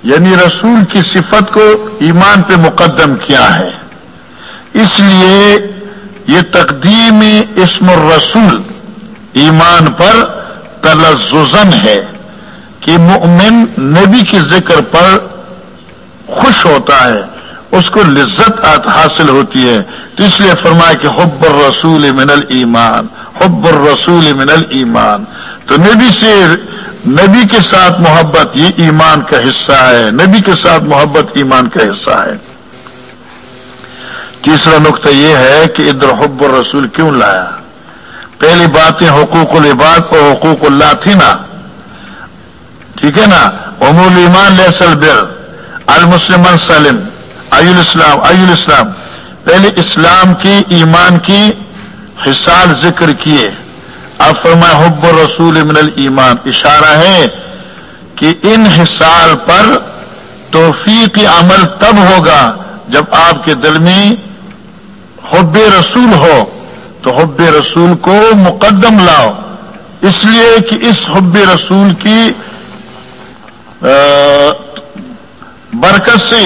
A: یعنی رسول کی صفت کو ایمان پہ مقدم کیا ہے۔ اس لیے یہ تقدیم اسم الرسول ایمان پر تلزن ہے کہ مؤمن نبی کے ذکر پر خوش ہوتا ہے، اس کو لذت حاصل ہوتی ہے۔ تو اس لیے فرمایا کہ حب الرسول من الایمان، حب الرسول من الایمان۔ تو نبی سے نبی کے ساتھ محبت یہ ایمان کا حصہ ہے، نبی کے ساتھ محبت ایمان کا حصہ ہے۔ تیسرا نقطہ یہ ہے کہ ادھر حب الرسول کیوں لایا؟ پہلی باتیں حقوق العباد اور حقوق اللہ تھی نا ٹھیک ہے نا؟ امول ایمان لسل بر المسلم سلم ای الاسلام ای الاسلام۔ پہلے اسلام کی، ایمان کی حصال ذکر کیے۔ اب فرما حب رسول من الایمان۔ اشارہ ہے کہ ان حصال پر توفیق عمل تب ہوگا جب آپ کے دل میں حب رسول ہو، تو حب رسول کو مقدم لاؤ۔ اس لیے کہ اس حب رسول کی برکت سے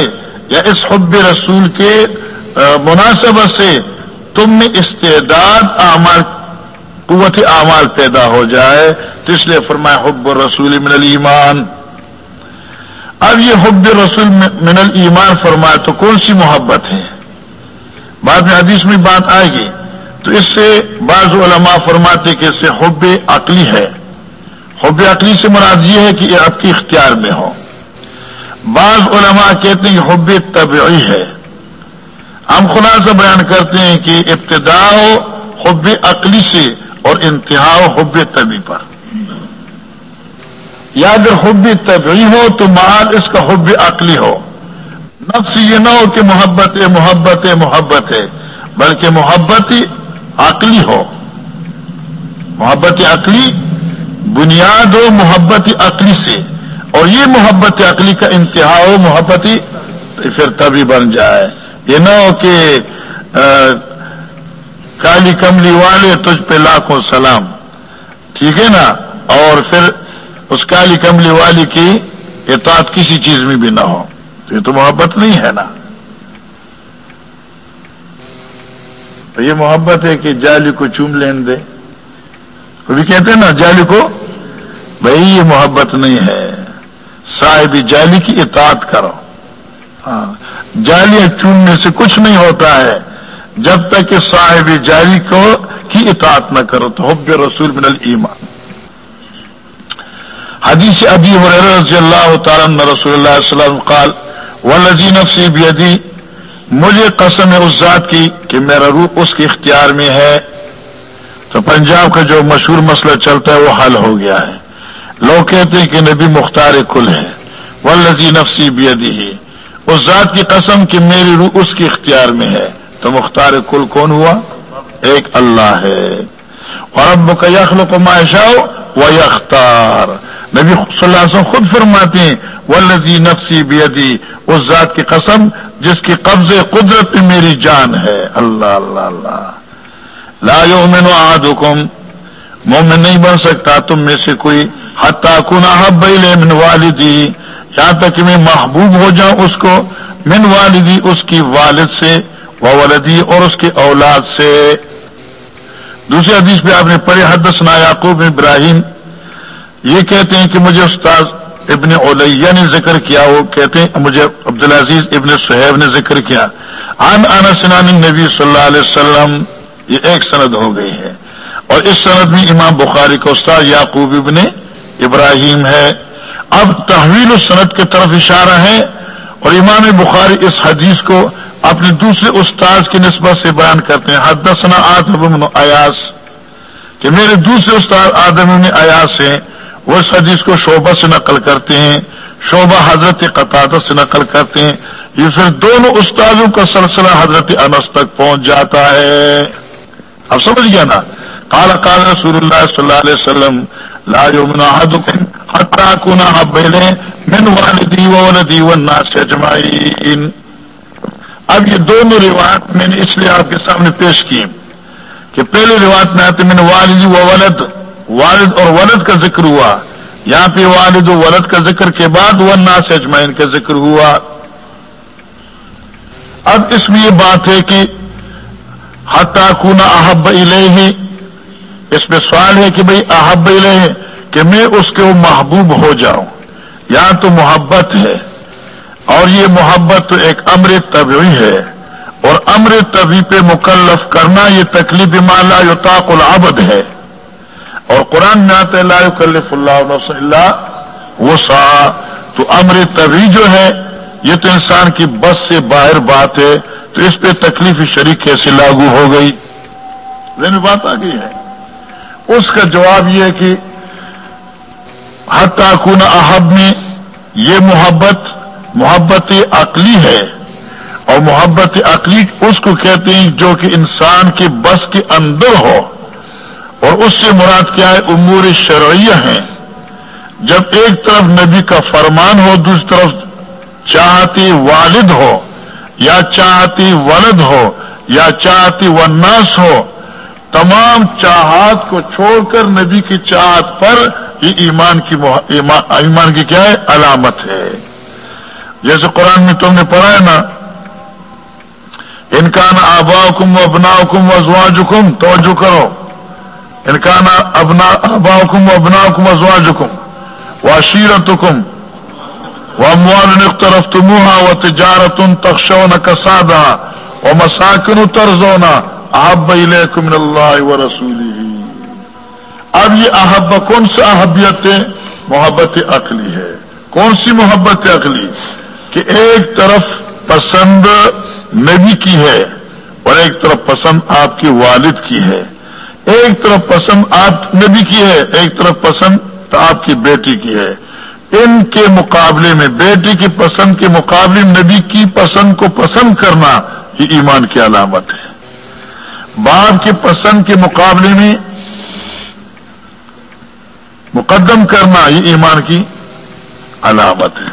A: یا اس حب رسول کے مناسبت سے تم میں استعداد، اعمال، قوت اعمال پیدا ہو جائے۔ تو اس لیے فرمایا، حب رسول من الایمان۔ اب یہ حب رسول من الایمان فرمایا، تو کون سی محبت ہے؟ بعد میں حدیث میں بات آئے گی۔ تو اس سے بعض علماء فرماتے کہ اس سے حب عقلی ہے۔ حب عقلی سے مراد یہ ہے کہ یہ آپ کے اختیار میں ہو۔ بعض علماء کہتے ہیں کہ حب طبعی ہے۔ ہم خلاصہ بیان کرتے ہیں کہ ابتدا حب عقلی سے اور انتہا حب طبی پر۔ یا اگر حب طبعی ہو تو محال اس کا حب عقلی ہو۔ نفس یہ نہ ہو کہ محبت محبت محبت ہے، بلکہ محبت عقلی ہو۔ محبت عقلی بنیاد ہو محبت عقلی سے۔ اور یہ محبت عقلی کا انتہا ہو محبتی پھر تبھی بن جائے۔ یہ نہ ہو کہ کالی کملی والے تجھ پہ لاکھوں سلام۔ ٹھیک ہے نا؟ اور پھر اس کالی کملی والی کی اطاعت کسی چیز میں بھی نہ ہو۔ تو یہ تو محبت نہیں ہے نا۔ تو یہ محبت ہے کہ جالی کو چوم لین دے۔ وہ بھی کہتے ہیں نا جالی کو بھائی یہ محبت نہیں ہے۔ صاحب جالی کی اطاعت کرو۔ ہاں جالیاں چوننے سے کچھ نہیں ہوتا ہے۔ جب تک کہ صاحب جالی کو کی اطاعت نہ کرو، تو حب رسول من الایمان۔ حدیث ابی رضی اللہ تعالی رسول اللہ اللہ علیہ وسلم قال والذی نفسی بیدی، مجھے قسم ہے اس ذات کی کہ میرا روح اس کے اختیار میں ہے۔ تو پنجاب کا جو مشہور مسئلہ چلتا ہے وہ حل ہو گیا ہے۔ لوگ کہتے ہیں کہ نبی مختار کل ہے ولزی نفسی بیدی ہی اس ذات کی قسم کہ میری روح اس کے اختیار میں ہے۔ تو مختار کل کون ہوا؟ ایک اللہ ہے۔ اور اب کا یخل کو معاشاؤ و یختار نبی صلی اللہ علیہ وسلم خود فرماتے ہیں ولزی نفسی بیدی اس ذات کی قسم جس کی قبض قدرت میں میری جان ہے۔ اللہ اللہ اللہ۔ لا یؤمن احدکم، مومن نہیں بن سکتا تم میں سے کوئی حتا کنا حب من والدی۔ یہاں تک کہ میں محبوب ہو جاؤں اس کو، من والدی اس کی والد سے، وہ ولدی اور اس کی اولاد سے۔ دوسرے حدیث پہ آپ نے پڑھے، حدثنا یعقوب ابراہیم۔ یہ کہتے ہیں کہ مجھے استاد ابن اولیہ نے ذکر کیا، وہ کہتے ہیں مجھے عبدالعزیز ابن سہیب نے ذکر کیا۔ عن سنان نبی صلی اللہ علیہ وسلم، یہ ایک سند ہو گئی ہے۔ اور اس سند میں امام بخاری کا استاد یعقوب ابن ابراہیم ہے۔ اب تحویل السند کی طرف اشارہ ہے اور امام بخاری اس حدیث کو اپنے دوسرے استاذ کی نسبت سے بیان کرتے ہیں۔ حدثنا آدم ایاس کہ میرے دوسرے استاد آدم ایاس ہیں۔ وہ اس حدیث کو شعبہ سے نقل کرتے ہیں، شعبہ حضرت قطع سے نقل کرتے ہیں، یہ پھر دونوں استاذوں کا سلسلہ حضرت انس تک پہنچ جاتا ہے۔ اب سمجھ گیا نا؟ کالا کال رسول اللہ صلی اللہ علیہ وسلم، لا یومن احدکم حتی کنا حبیلے من والدی و ولدی والناس اجمعین۔ اب یہ دونوں روایت میں نے اس لیے آپ کے سامنے پیش کی کہ پہلے روایت میں آتے من والدی و ولد۔ والد اور ولد کا ذکر ہوا۔ یہاں پہ والد و ولد کا ذکر کے بعد والناس اجمعین کا ذکر ہوا۔ اب اس میں یہ بات ہے کہ حتا کنا احب الیہ، اس میں سوال ہے کہ بھئی احب الیہ کہ میں اس کے وہ محبوب ہو جاؤں۔ یا تو محبت ہے، اور یہ محبت تو ایک امر طبعی ہے۔ اور امر طبی پہ مکلف کرنا یہ تکلیف مالا یطاق العبد ہے۔ اور قرآن میں آتا ہے، لا یکلف اللہ اللہ وسا تو امر طبی جو ہے، یہ تو انسان کی بس سے باہر بات ہے، تو اس پہ تکلیف شریک کیسے لاگو ہو گئی؟ میں بات آ گئی ہے۔ اس کا جواب یہ ہے کہ حتی کن احب میں یہ محبت محبت عقلی ہے۔ اور محبت عقلی اس کو کہتے ہیں جو کہ انسان کے بس کے اندر ہو۔ اور اس سے مراد کیا ہے؟ امور شرعیہ ہیں۔ جب ایک طرف نبی کا فرمان ہو، دوسری طرف چاہتی والد ہو، یا چاہتی ولد ہو، یا چاہتی وناس ہو، تمام چاہت کو چھوڑ کر نبی کی چاہت پر یہ ایمان کی ایمان کی کیا ہے؟ علامت ہے۔ جیسے قرآن میں تم نے پڑھا ہے نا انکان آبا حکم و ابنا حکم و ازواج حکم توجہ کرو۔ انکان ابنا آبا حکم و ابنا حکم و ازواج حکم و اشیرت حکم واموال اقترفتموها وتجارة تخشون كسادها ومساكن ترزون احب اليكم من الله ورسوله اب یہ احب کون سا احبیت محبت عقلی ہے۔ کون سی محبت عقلی؟ کہ ایک طرف پسند نبی کی ہے اور ایک طرف پسند آپ کے والد کی ہے۔ ایک طرف پسند آپ نبی کی ہے، ایک طرف پسند آپ کی بیٹی کی ہے۔ ان کے مقابلے میں بیٹی کی پسند کے مقابلے نبی کی پسند کو پسند کرنا یہ ایمان کی علامت ہے۔ باپ کی پسند کے مقابلے میں مقدم کرنا یہ ایمان کی علامت ہے۔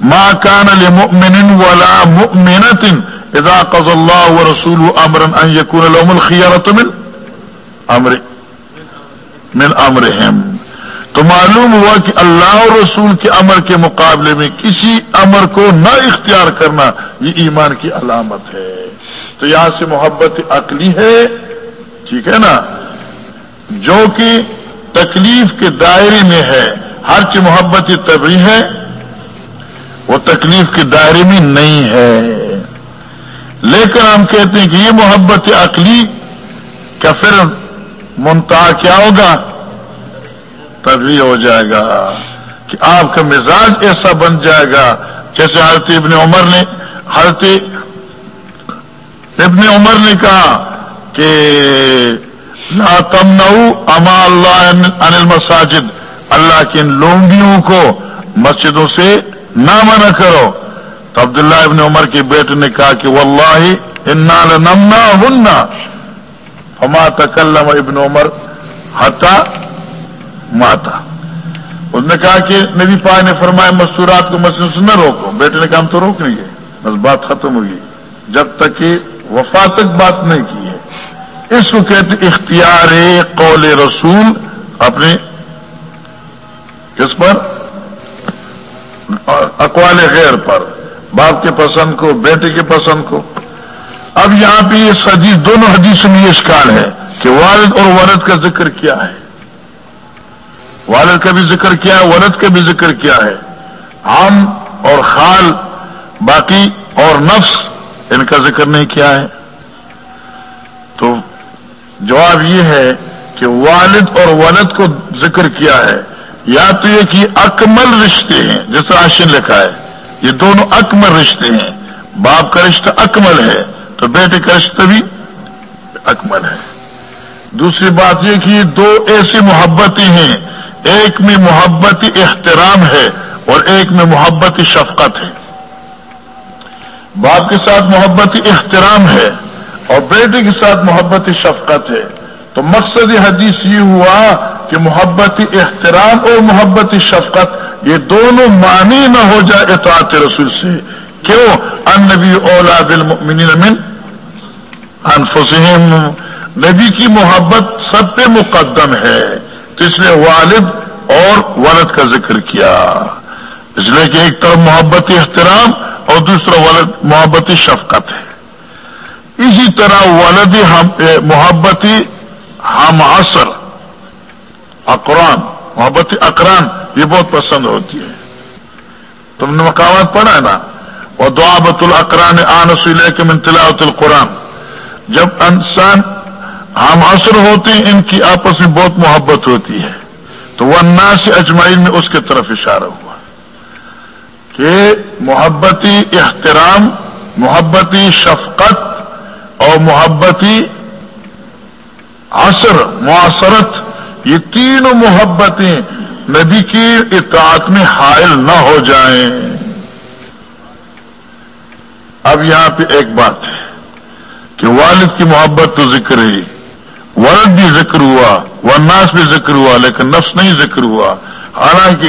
A: ماں کان لمؤمن ولا مؤمنت اذا قضى الله ورسوله امرا ان يكون لهم الخيارة من امر من امرهم تو معلوم ہوا کہ اللہ اور رسول کے امر کے مقابلے میں کسی امر کو نہ اختیار کرنا یہ ایمان کی علامت ہے۔ تو یہاں سے محبت عقلی ہے، ٹھیک ہے نا؟ جو کہ تکلیف کے دائرے میں ہے۔ ہر چی محبت تبری ہے، وہ تکلیف کے دائرے میں نہیں ہے۔ لیکن ہم کہتے ہیں کہ یہ محبت عقلی کا پھر منتہا کیا ہوگا؟ تبھی ہو جائے گا، کہ آپ کا مزاج ایسا بن جائے گا جیسے حضرت ابن عمر نے، حضرت ابن عمر نے کہا کہ لا تمنعوا اما اللہ ان المساجد، اللہ کے ان لونگیوں کو مسجدوں سے نہ منع کرو۔ تو عبداللہ ابن عمر کے بیٹے نے کہا کہ واللہ انا لنمنا ہننا فما تکلم ابن عمر ہتا ماتا۔ اس نے کہا کہ نبی پا نے فرمایا مستورات کو مسجد سے نہ روکو، بیٹے نے کہا ہم تو روک نہیں گئے۔ بس بات ختم ہوگی جب تک کہ وفا تک بات نہیں کی ہے۔ اس کو کہتے اختیار قول رسول۔ اپنے کس پر؟ اقوال غیر پر۔ باپ کے پسند کو، بیٹے کے پسند کو۔ اب یہاں پہ یہ حدیث دونوں حدیث میں یہ شکار ہے کہ والد اور ولد کا ذکر کیا ہے۔ والد کا بھی ذکر کیا ہے، ولد کا بھی ذکر کیا ہے۔ ہم اور خال، باقی اور نفس، ان کا ذکر نہیں کیا ہے۔ تو جواب یہ ہے کہ والد اور ولد کو ذکر کیا ہے۔ یا تو یہ کہ اکمل رشتے ہیں، جیسا آشن لکھا ہے، یہ دونوں اکمل رشتے ہیں۔ باپ کا رشتہ اکمل ہے۔ تو بیٹے کا رشتہ بھی اکمل ہے۔ دوسری بات یہ کہ دو ایسی محبتیں ہیں، ایک میں محبت احترام ہے اور ایک میں محبت شفقت ہے۔ باپ کے ساتھ محبت احترام ہے اور بیٹے کے ساتھ محبت شفقت ہے۔ تو مقصد حدیث یہ ہوا کہ محبت احترام اور محبت شفقت یہ دونوں معنی نہ ہو جائے اطاعت رسول سے۔ کیوں؟ ان نبی اولاد المؤمنین من انفسهم نبی کی محبت سب پہ مقدم ہے تو اس نے والد اور ولد کا ذکر کیا۔ اس لیے کہ ایک طرف محبت احترام اور دوسرا ولد محبت شفقت ہے۔ اسی طرح ولد محبتی ہم عصر، اقران، محبت اقران، یہ بہت پسند ہوتی ہے۔ تم نے مقامات پڑھا ہے نا؟ وہ دعابت القران آنس کے من تلاوت القرآن۔ جب انسان ہم عصر ہوتے ہیں، ان کی آپس میں بہت محبت ہوتی ہے۔ تو وہ انا سے اجمائن میں اس کی طرف اشارہ ہوا کہ محبتی احترام، محبتی شفقت اور محبتی عصر، معاصرت، یہ تینوں محبتیں نبی کی اطاعت میں حائل نہ ہو جائیں۔ اب یہاں پہ ایک بات ہے۔ کہ والد کی محبت تو ذکر ہے۔ ولد بھی ذکر ہوا ورناس بھی ذکر ہوا، لیکن نفس نہیں ذکر ہوا۔ حالانکہ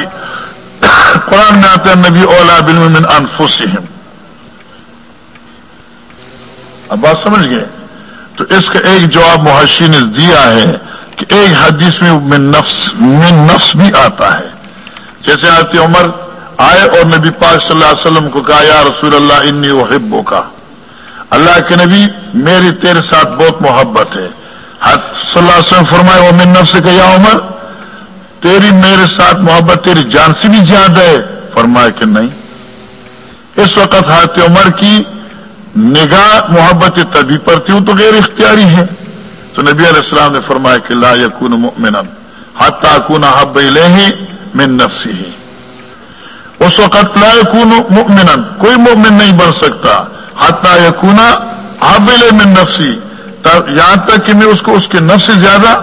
A: قرآن میں آتا ہے، نبی اولا بن من انفسہم۔ اب بات سمجھ گئے؟ تو اس کا ایک جواب محشی نے دیا ہے کہ ایک حدیث میں من نفس من نفس بھی آتا ہے۔ جیسے آتی عمر، آئے اور نبی پاک صلی اللہ علیہ وسلم کو کہا، یا رسول اللہ، انی وحبو کا اللہ کے نبی، میری تیرے ساتھ بہت محبت ہے۔ صلی اللہ علیہ وسلم فرمائے وہ من نفس کہ یا عمر، تیری میرے ساتھ محبت، تیری جان سے بھی زیادہ ہے۔ فرمائے کہ نہیں۔ اس وقت حضرت عمر کی نگاہ، محبت پر تھی، وہ تو غیر اختیاری ہے تو نبی علیہ السلام نے فرمایا کہ لا یکون مؤمنا حتہ کن حب لے من نفسی ہی اس وقت لا کن مؤمنا، کوئی مومن نہیں بن سکتا۔ حتہ یقون حب من نفسی یہاں تک کہ میں اس کو اس کے نفس سے زیادہ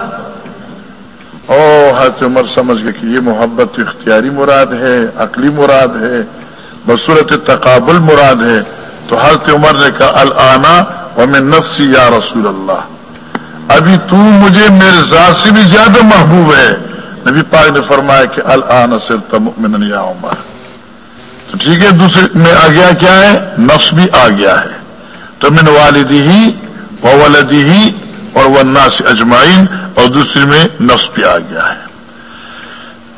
A: او حضرت عمر سمجھ گئے کہ یہ محبت اختیاری مراد ہے، عقلی مراد ہے، بصورت تقابل مراد ہے۔ تو حضرت عمر نے کہا الانا اور میں نفسی یا رسول اللہ. ابھی تو مجھے میرے ذات سے بھی زیادہ محبوب ہے۔ نبی پاک نے فرمایا کہ النا صرف ممن یا عمر۔ ٹھیک ہے، دوسرے میں آ گیا کیا ہے؟ نفس بھی آ گیا ہے۔ تو من والدی ہی وہ ولدی ہی اور وہ ناس اجمائن اور دوسری میں نفس بھی آ گیا ہے۔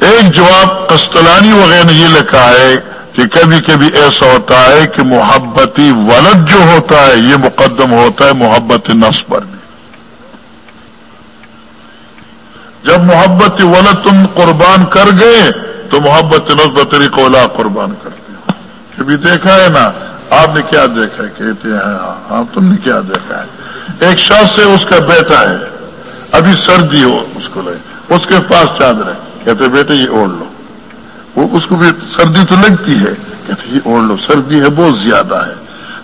A: ایک جواب قسطلانی وغیرہ نے یہ لکھا ہے کہ کبھی کبھی ایسا ہوتا ہے کہ محبتی ولد جو ہوتا ہے، یہ مقدم ہوتا ہے محبت نفس پر۔ بھی جب محبت ولد تم قربان کر گئے، تو محبت نفس بطری اولا قربان کرتے ہو کبھی دیکھا ہے نا، آپ نے کیا دیکھا ہے؟ کہتے ہیں ہاں ہاں تم نے کیا دیکھا ہے؟ ایک شخص سے اس کا بیٹا ہے۔ ابھی سردی ہو، اس کو لے اس کے پاس چادر ہے۔ کہتے بیٹے، یہ اوڑھ لو۔ وہ اس کو بھی سردی تو لگتی ہے۔ کہتے یہ اوڑھ لو، سردی ہے، بہت زیادہ ہے۔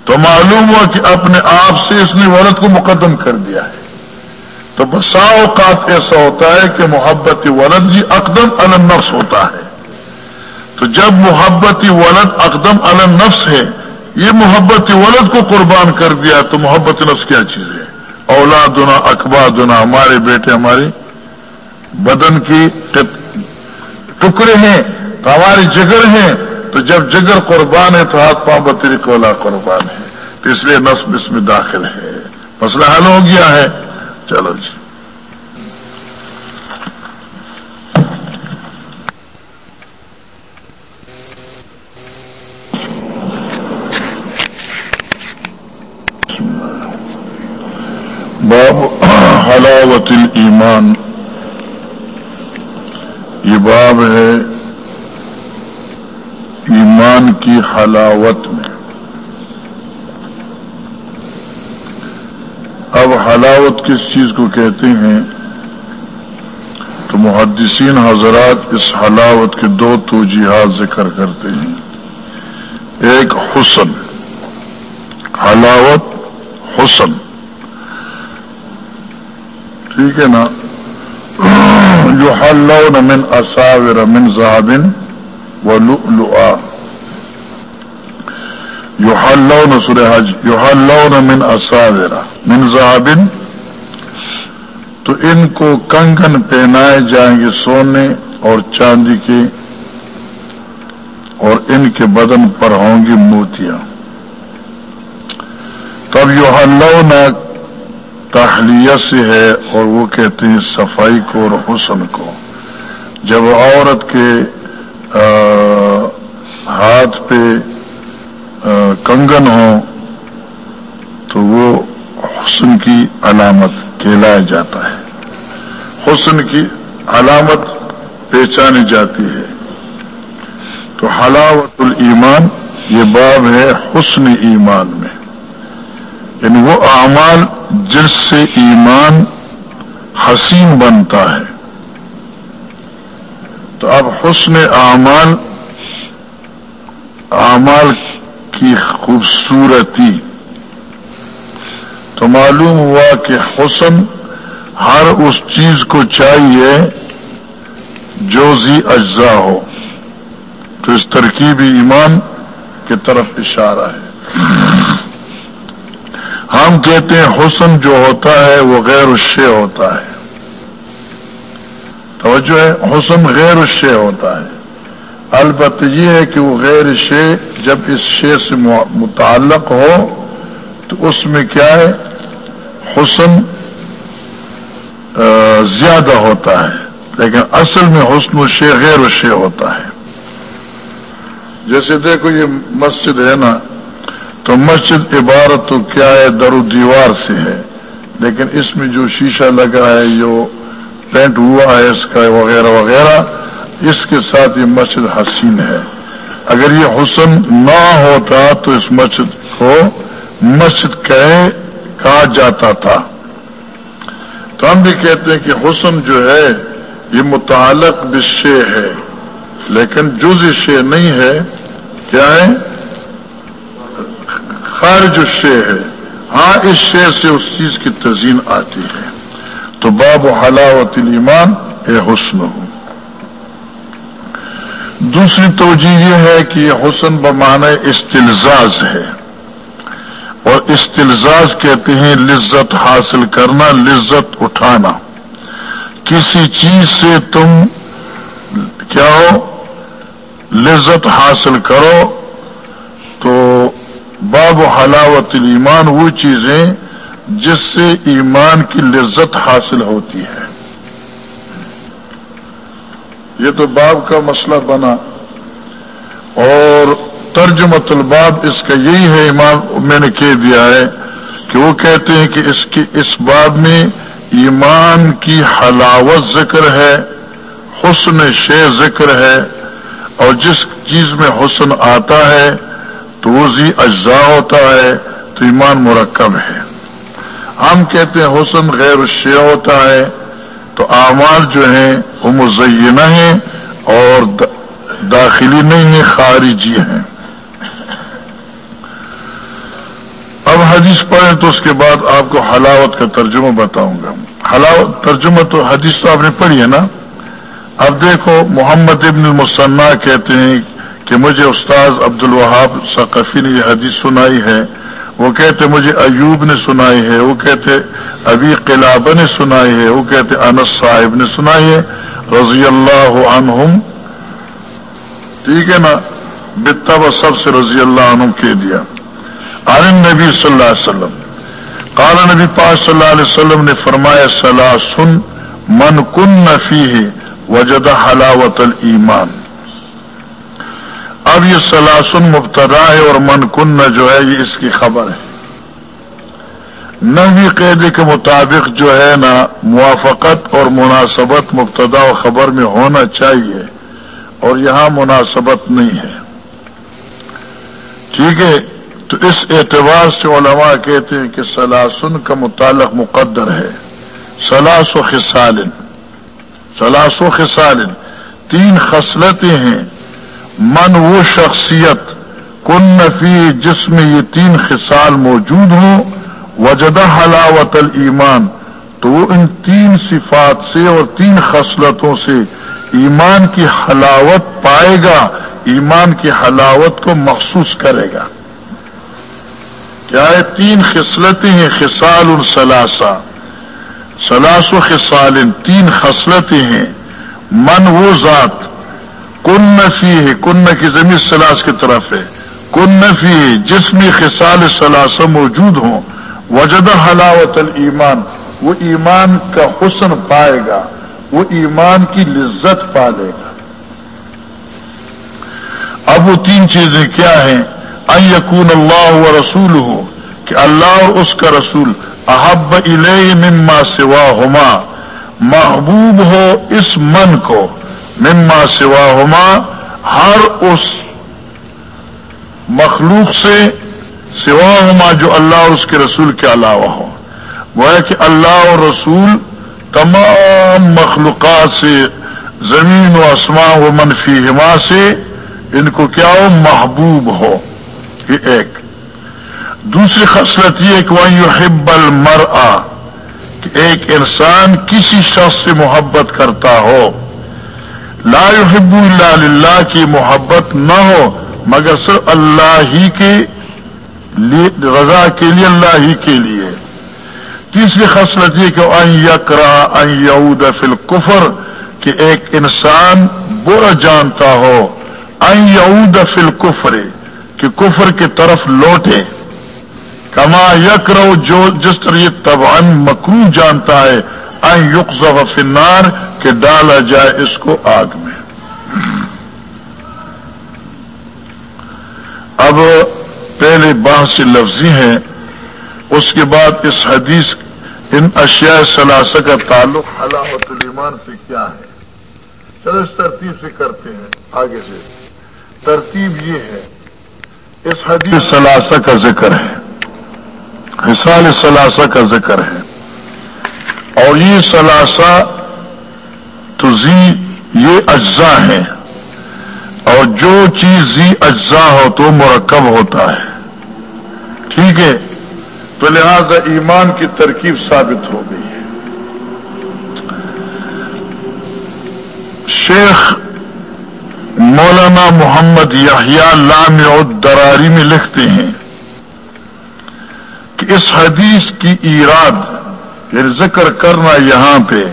A: تو معلوم ہوا کہ اپنے آپ سے اس نے ولد کو مقدم کر دیا ہے۔ تو بسا اوقات ایسا ہوتا ہے کہ محبت ولد جی اقدم النفس ہوتا ہے۔ تو جب محبت ولد اقدم النفس ہے، یہ محبت ولد کو قربان کر دیا تو محبت نفس کیا چیز ہے؟ اولاد دنا اخبار دنا ہمارے بیٹے، ہمارے بدن کی ٹکڑے ہیں، تو ہماری جگر ہیں، تو جب جگر قربان ہے تو ہاتھ پاؤں بتری کولا قربان ہے۔ تو اس لیے نصب اس میں داخل ہے۔ مسئلہ حل ہو گیا ہے۔ چلو جی۔ باب حلاوت الایمان یہ باب ہے ایمان کی حلاوت میں۔ اب حلاوت کس چیز کو کہتے ہیں؟ تو محدثین حضرات اس حلاوت کے دو توجیحات ذکر کرتے ہیں۔ ایک حسن، حلاوت حسن۔ ٹھیک ہے نا؟ جو حلو من اصاور من ذهب ولؤلؤا يحلون سورہ حج يحلون من اصاور من ذهب۔ تو ان کو کنگن پہنائے جائیں گے سونے اور چاندی کے، اور ان کے بدن پر ہوں گی موتیاں۔ تب یو ہلو تحلیہ سے ہے اور وہ کہتے ہیں صفائی کو اور حسن کو۔ جب عورت کے ہاتھ پہ کنگن ہو، تو وہ حسن کی علامت کہلایا جاتا ہے۔ حسن کی علامت پہچانی جاتی ہے۔ تو حلاوت الایمان، یہ باب ہے حسن ایمان میں۔ یعنی وہ اعمال جس سے ایمان حسین بنتا ہے۔ تو اب حسن اعمال اعمال کی خوبصورتی۔ تو معلوم ہوا کہ حسن ہر اس چیز کو چاہیے جو زی اجزا ہو۔ تو اس ترکیبی ایمان کی طرف اشارہ ہے۔ ہم کہتے ہیں حسن جو ہوتا ہے وہ غیر الشے ہوتا ہے۔ توجہ ہے، حسن غیر الشے ہوتا ہے۔ البتہ یہ ہے کہ وہ غیر شے جب اس شے سے متعلق ہو تو اس میں کیا ہے؟ حسن زیادہ ہوتا ہے۔ لیکن اصل میں حسن و شے غیر و شے ہوتا ہے۔ جیسے دیکھو یہ مسجد ہے نا۔ تو مسجد عبارت تو کیا ہے، در و دیوار سے ہے۔ لیکن اس میں جو شیشہ لگا ہے، جو پینٹ ہوا ہے، اس کا وغیرہ وغیرہ، اس کے ساتھ یہ مسجد حسین ہے۔ اگر یہ حسن نہ ہوتا تو اس مسجد کو مسجد کہے، کہا جاتا تھا۔ تو ہم بھی کہتے ہیں کہ حسن جو ہے، یہ متعلق بشے ہے۔ لیکن جز شے نہیں ہے۔ کیا ہے؟ خارج الشے ہے ہاں اس شے سے اس چیز کی تزئین آتی ہے۔ تو باب حلاوت الایمان، اے حسن ہو دوسری توجہ یہ ہے کہ یہ حسن بمانے استلزاز ہے۔ اور استلزاز کہتے ہیں لذت حاصل کرنا، لذت اٹھانا۔ کسی چیز سے تم کیا ہو؟ لذت حاصل کرو۔ باب و حلاوت ایمان وہ چیزیں جس سے ایمان کی لذت حاصل ہوتی ہے۔ یہ تو باب کا مسئلہ بنا۔ اور ترجمت الباب اس کا یہی ہے ایمان میں نے کہہ دیا ہے کہ وہ کہتے ہیں کہ اس کی اس باب میں ایمان کی حلاوت ذکر ہے، حسن شے ذکر ہے اور جس چیز میں حسن آتا ہے تو وہ اجزاء ہوتا ہے، تو ایمان مرکب ہے۔ ہم کہتے ہیں حسن غیر الشیع ہوتا ہے، تو اعمال جو ہیں وہ مزینہ ہیں اور داخلی نہیں ہیں، خارجی ہیں۔ اب حدیث پڑھیں تو اس کے بعد آپ کو حلاوت کا ترجمہ بتاؤں گا۔ حلاوت، ترجمہ تو حدیث تو آپ نے پڑھی ہے نا؟ اب دیکھو، محمد ابن المسنہ کہتے ہیں کہ مجھے استاد عبد الوہاب ثقفی نے یہ حدیث سنائی ہے، وہ کہتے مجھے ایوب نے سنائی ہے، وہ کہتے ابھی قلابہ نے سنائی ہے، وہ کہتے انس صاحب نے سنائی ہے، رضی اللہ عنہم۔ ٹھیک ہے نا؟ بتا و سب سے رضی اللہ عنہ کہہ دیا۔ عالم نبی صلی اللہ علیہ وسلم۔ قال نبی پاک صلی اللہ علیہ وسلم نے فرمایا سلا سن من کن نفی ہے وجد حلاوت المان اب یہ سلاسن مبتدا ہے اور من کن جو ہے یہ اس کی خبر ہے۔ نوی قیدے کے مطابق جو ہے نا موافقت اور مناسبت مبتدا و خبر میں ہونا چاہیے اور یہاں مناسبت نہیں ہے۔ ٹھیک ہے، تو اس اعتبار سے علماء کہتے ہیں کہ سلاسن کا متعلق مقدر ہے۔ سلاس و خسالن سلاس و خسالن تین خصلتیں ہیں۔ من وہ شخصیت کن نفی جس میں یہ تین خصال موجود ہوں، وجدہ حلاوت المان تو وہ ان تین صفات سے اور تین خصلتوں سے ایمان کی حلاوت پائے گا، ایمان کی حلاوت کو مخصوص کرے گا۔ کیا ہے تین خصلتیں ہیں؟ خصال السلاسا سلاس و خصال، تین خصلتیں ہیں۔ من وہ ذات کن نفی ہے کن کی زمین سلاس کی طرف ہے۔ کن نفی ہے جس میں خسال سلاسہ موجود ہوں۔ وجد حلاوت المان وہ ایمان کا حسن پائے گا۔ وہ ایمان کی لذت پا لے گا۔ اب وہ تین چیزیں کیا ہیں؟ یقون اللہ و رسول ہو کہ اللہ اور اس کا رسول احب مما سوا ہما محبوب ہو اس من کو۔ مما سوا ہما ہر اس مخلوق سے سوا ہما جو اللہ اور اس کے رسول کے علاوہ ہو وہ ہے کہ اللہ اور رسول تمام مخلوقات سے، زمین و آسمان و منفی ہما سے ان کو کیا ہو؟ محبوب ہو۔ یہ ایک۔ دوسری خصلت یہ کہ وہ حب المر کہ ایک انسان کسی شخص سے محبت کرتا ہو۔ لا يحب الا للہ کی محبت نہ ہو، مگر صرف اللہ ہی کے رضا کے لیے، اللہ ہی کے لیے۔ تیسری خصلت یہ کہ ان یکرا ان یعود فی الکفر، کہ ایک انسان برا جانتا ہو۔ ان یعود فی الکفر، کہ کفر کی طرف لوٹے۔ کما یکرو جو جس طرح یہ تبان مکرو جانتا ہے۔ فنار کہ ڈالا جائے اس کو آگ میں۔ اب پہلے بانس سے لفظی ہیں اس کے بعد اس حدیث ان اشیاء ثلاثہ کا تعلق حلاوت الایمان سے کیا ہے۔ چلو اس ترتیب سے کرتے ہیں آگے سے۔ ترتیب یہ ہے، اس حدیث ثلاثہ کا ذکر ہے۔ حصال ثلاثہ کا ذکر ہے۔ اور یہ ثلاثہ تو زی یہ اجزاء ہیں اور جو چیز زی اجزاء ہو تو مرکب ہوتا ہے۔ ٹھیک ہے؟ تو لہذا ایمان کی ترکیب ثابت ہو گئی ہے۔ شیخ مولانا محمد یحییٰ لام دراری میں لکھتے ہیں کہ اس حدیث کی ایراد یعنی ذکر کرنا یہاں پہ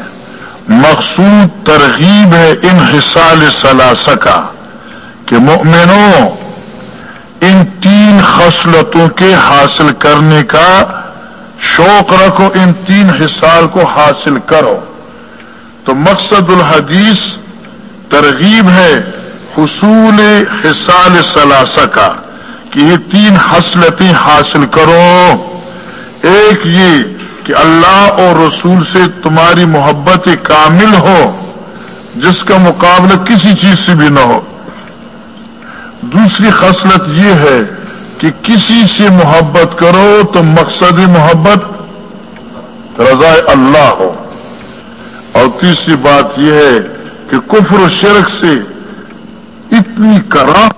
A: مقصود ترغیب ہے ان حصال ثلاثہ کا کہ مؤمنوں، ان تین خصلتوں کے حاصل کرنے کا شوق رکھو، ان تین حصال کو حاصل کرو۔ تو مقصد الحدیث ترغیب ہے حصول حصال ثلاثہ کا کہ یہ تین حسلتیں حاصل کرو۔ ایک یہ کہ اللہ اور رسول سے تمہاری محبت کامل ہو، جس کا مقابلہ کسی چیز سے بھی نہ ہو۔ دوسری خصلت یہ ہے کہ کسی سے محبت کرو تو مقصد محبت رضا اللہ ہو۔ اور تیسری بات یہ ہے کہ کفر و شرک سے اتنی کرا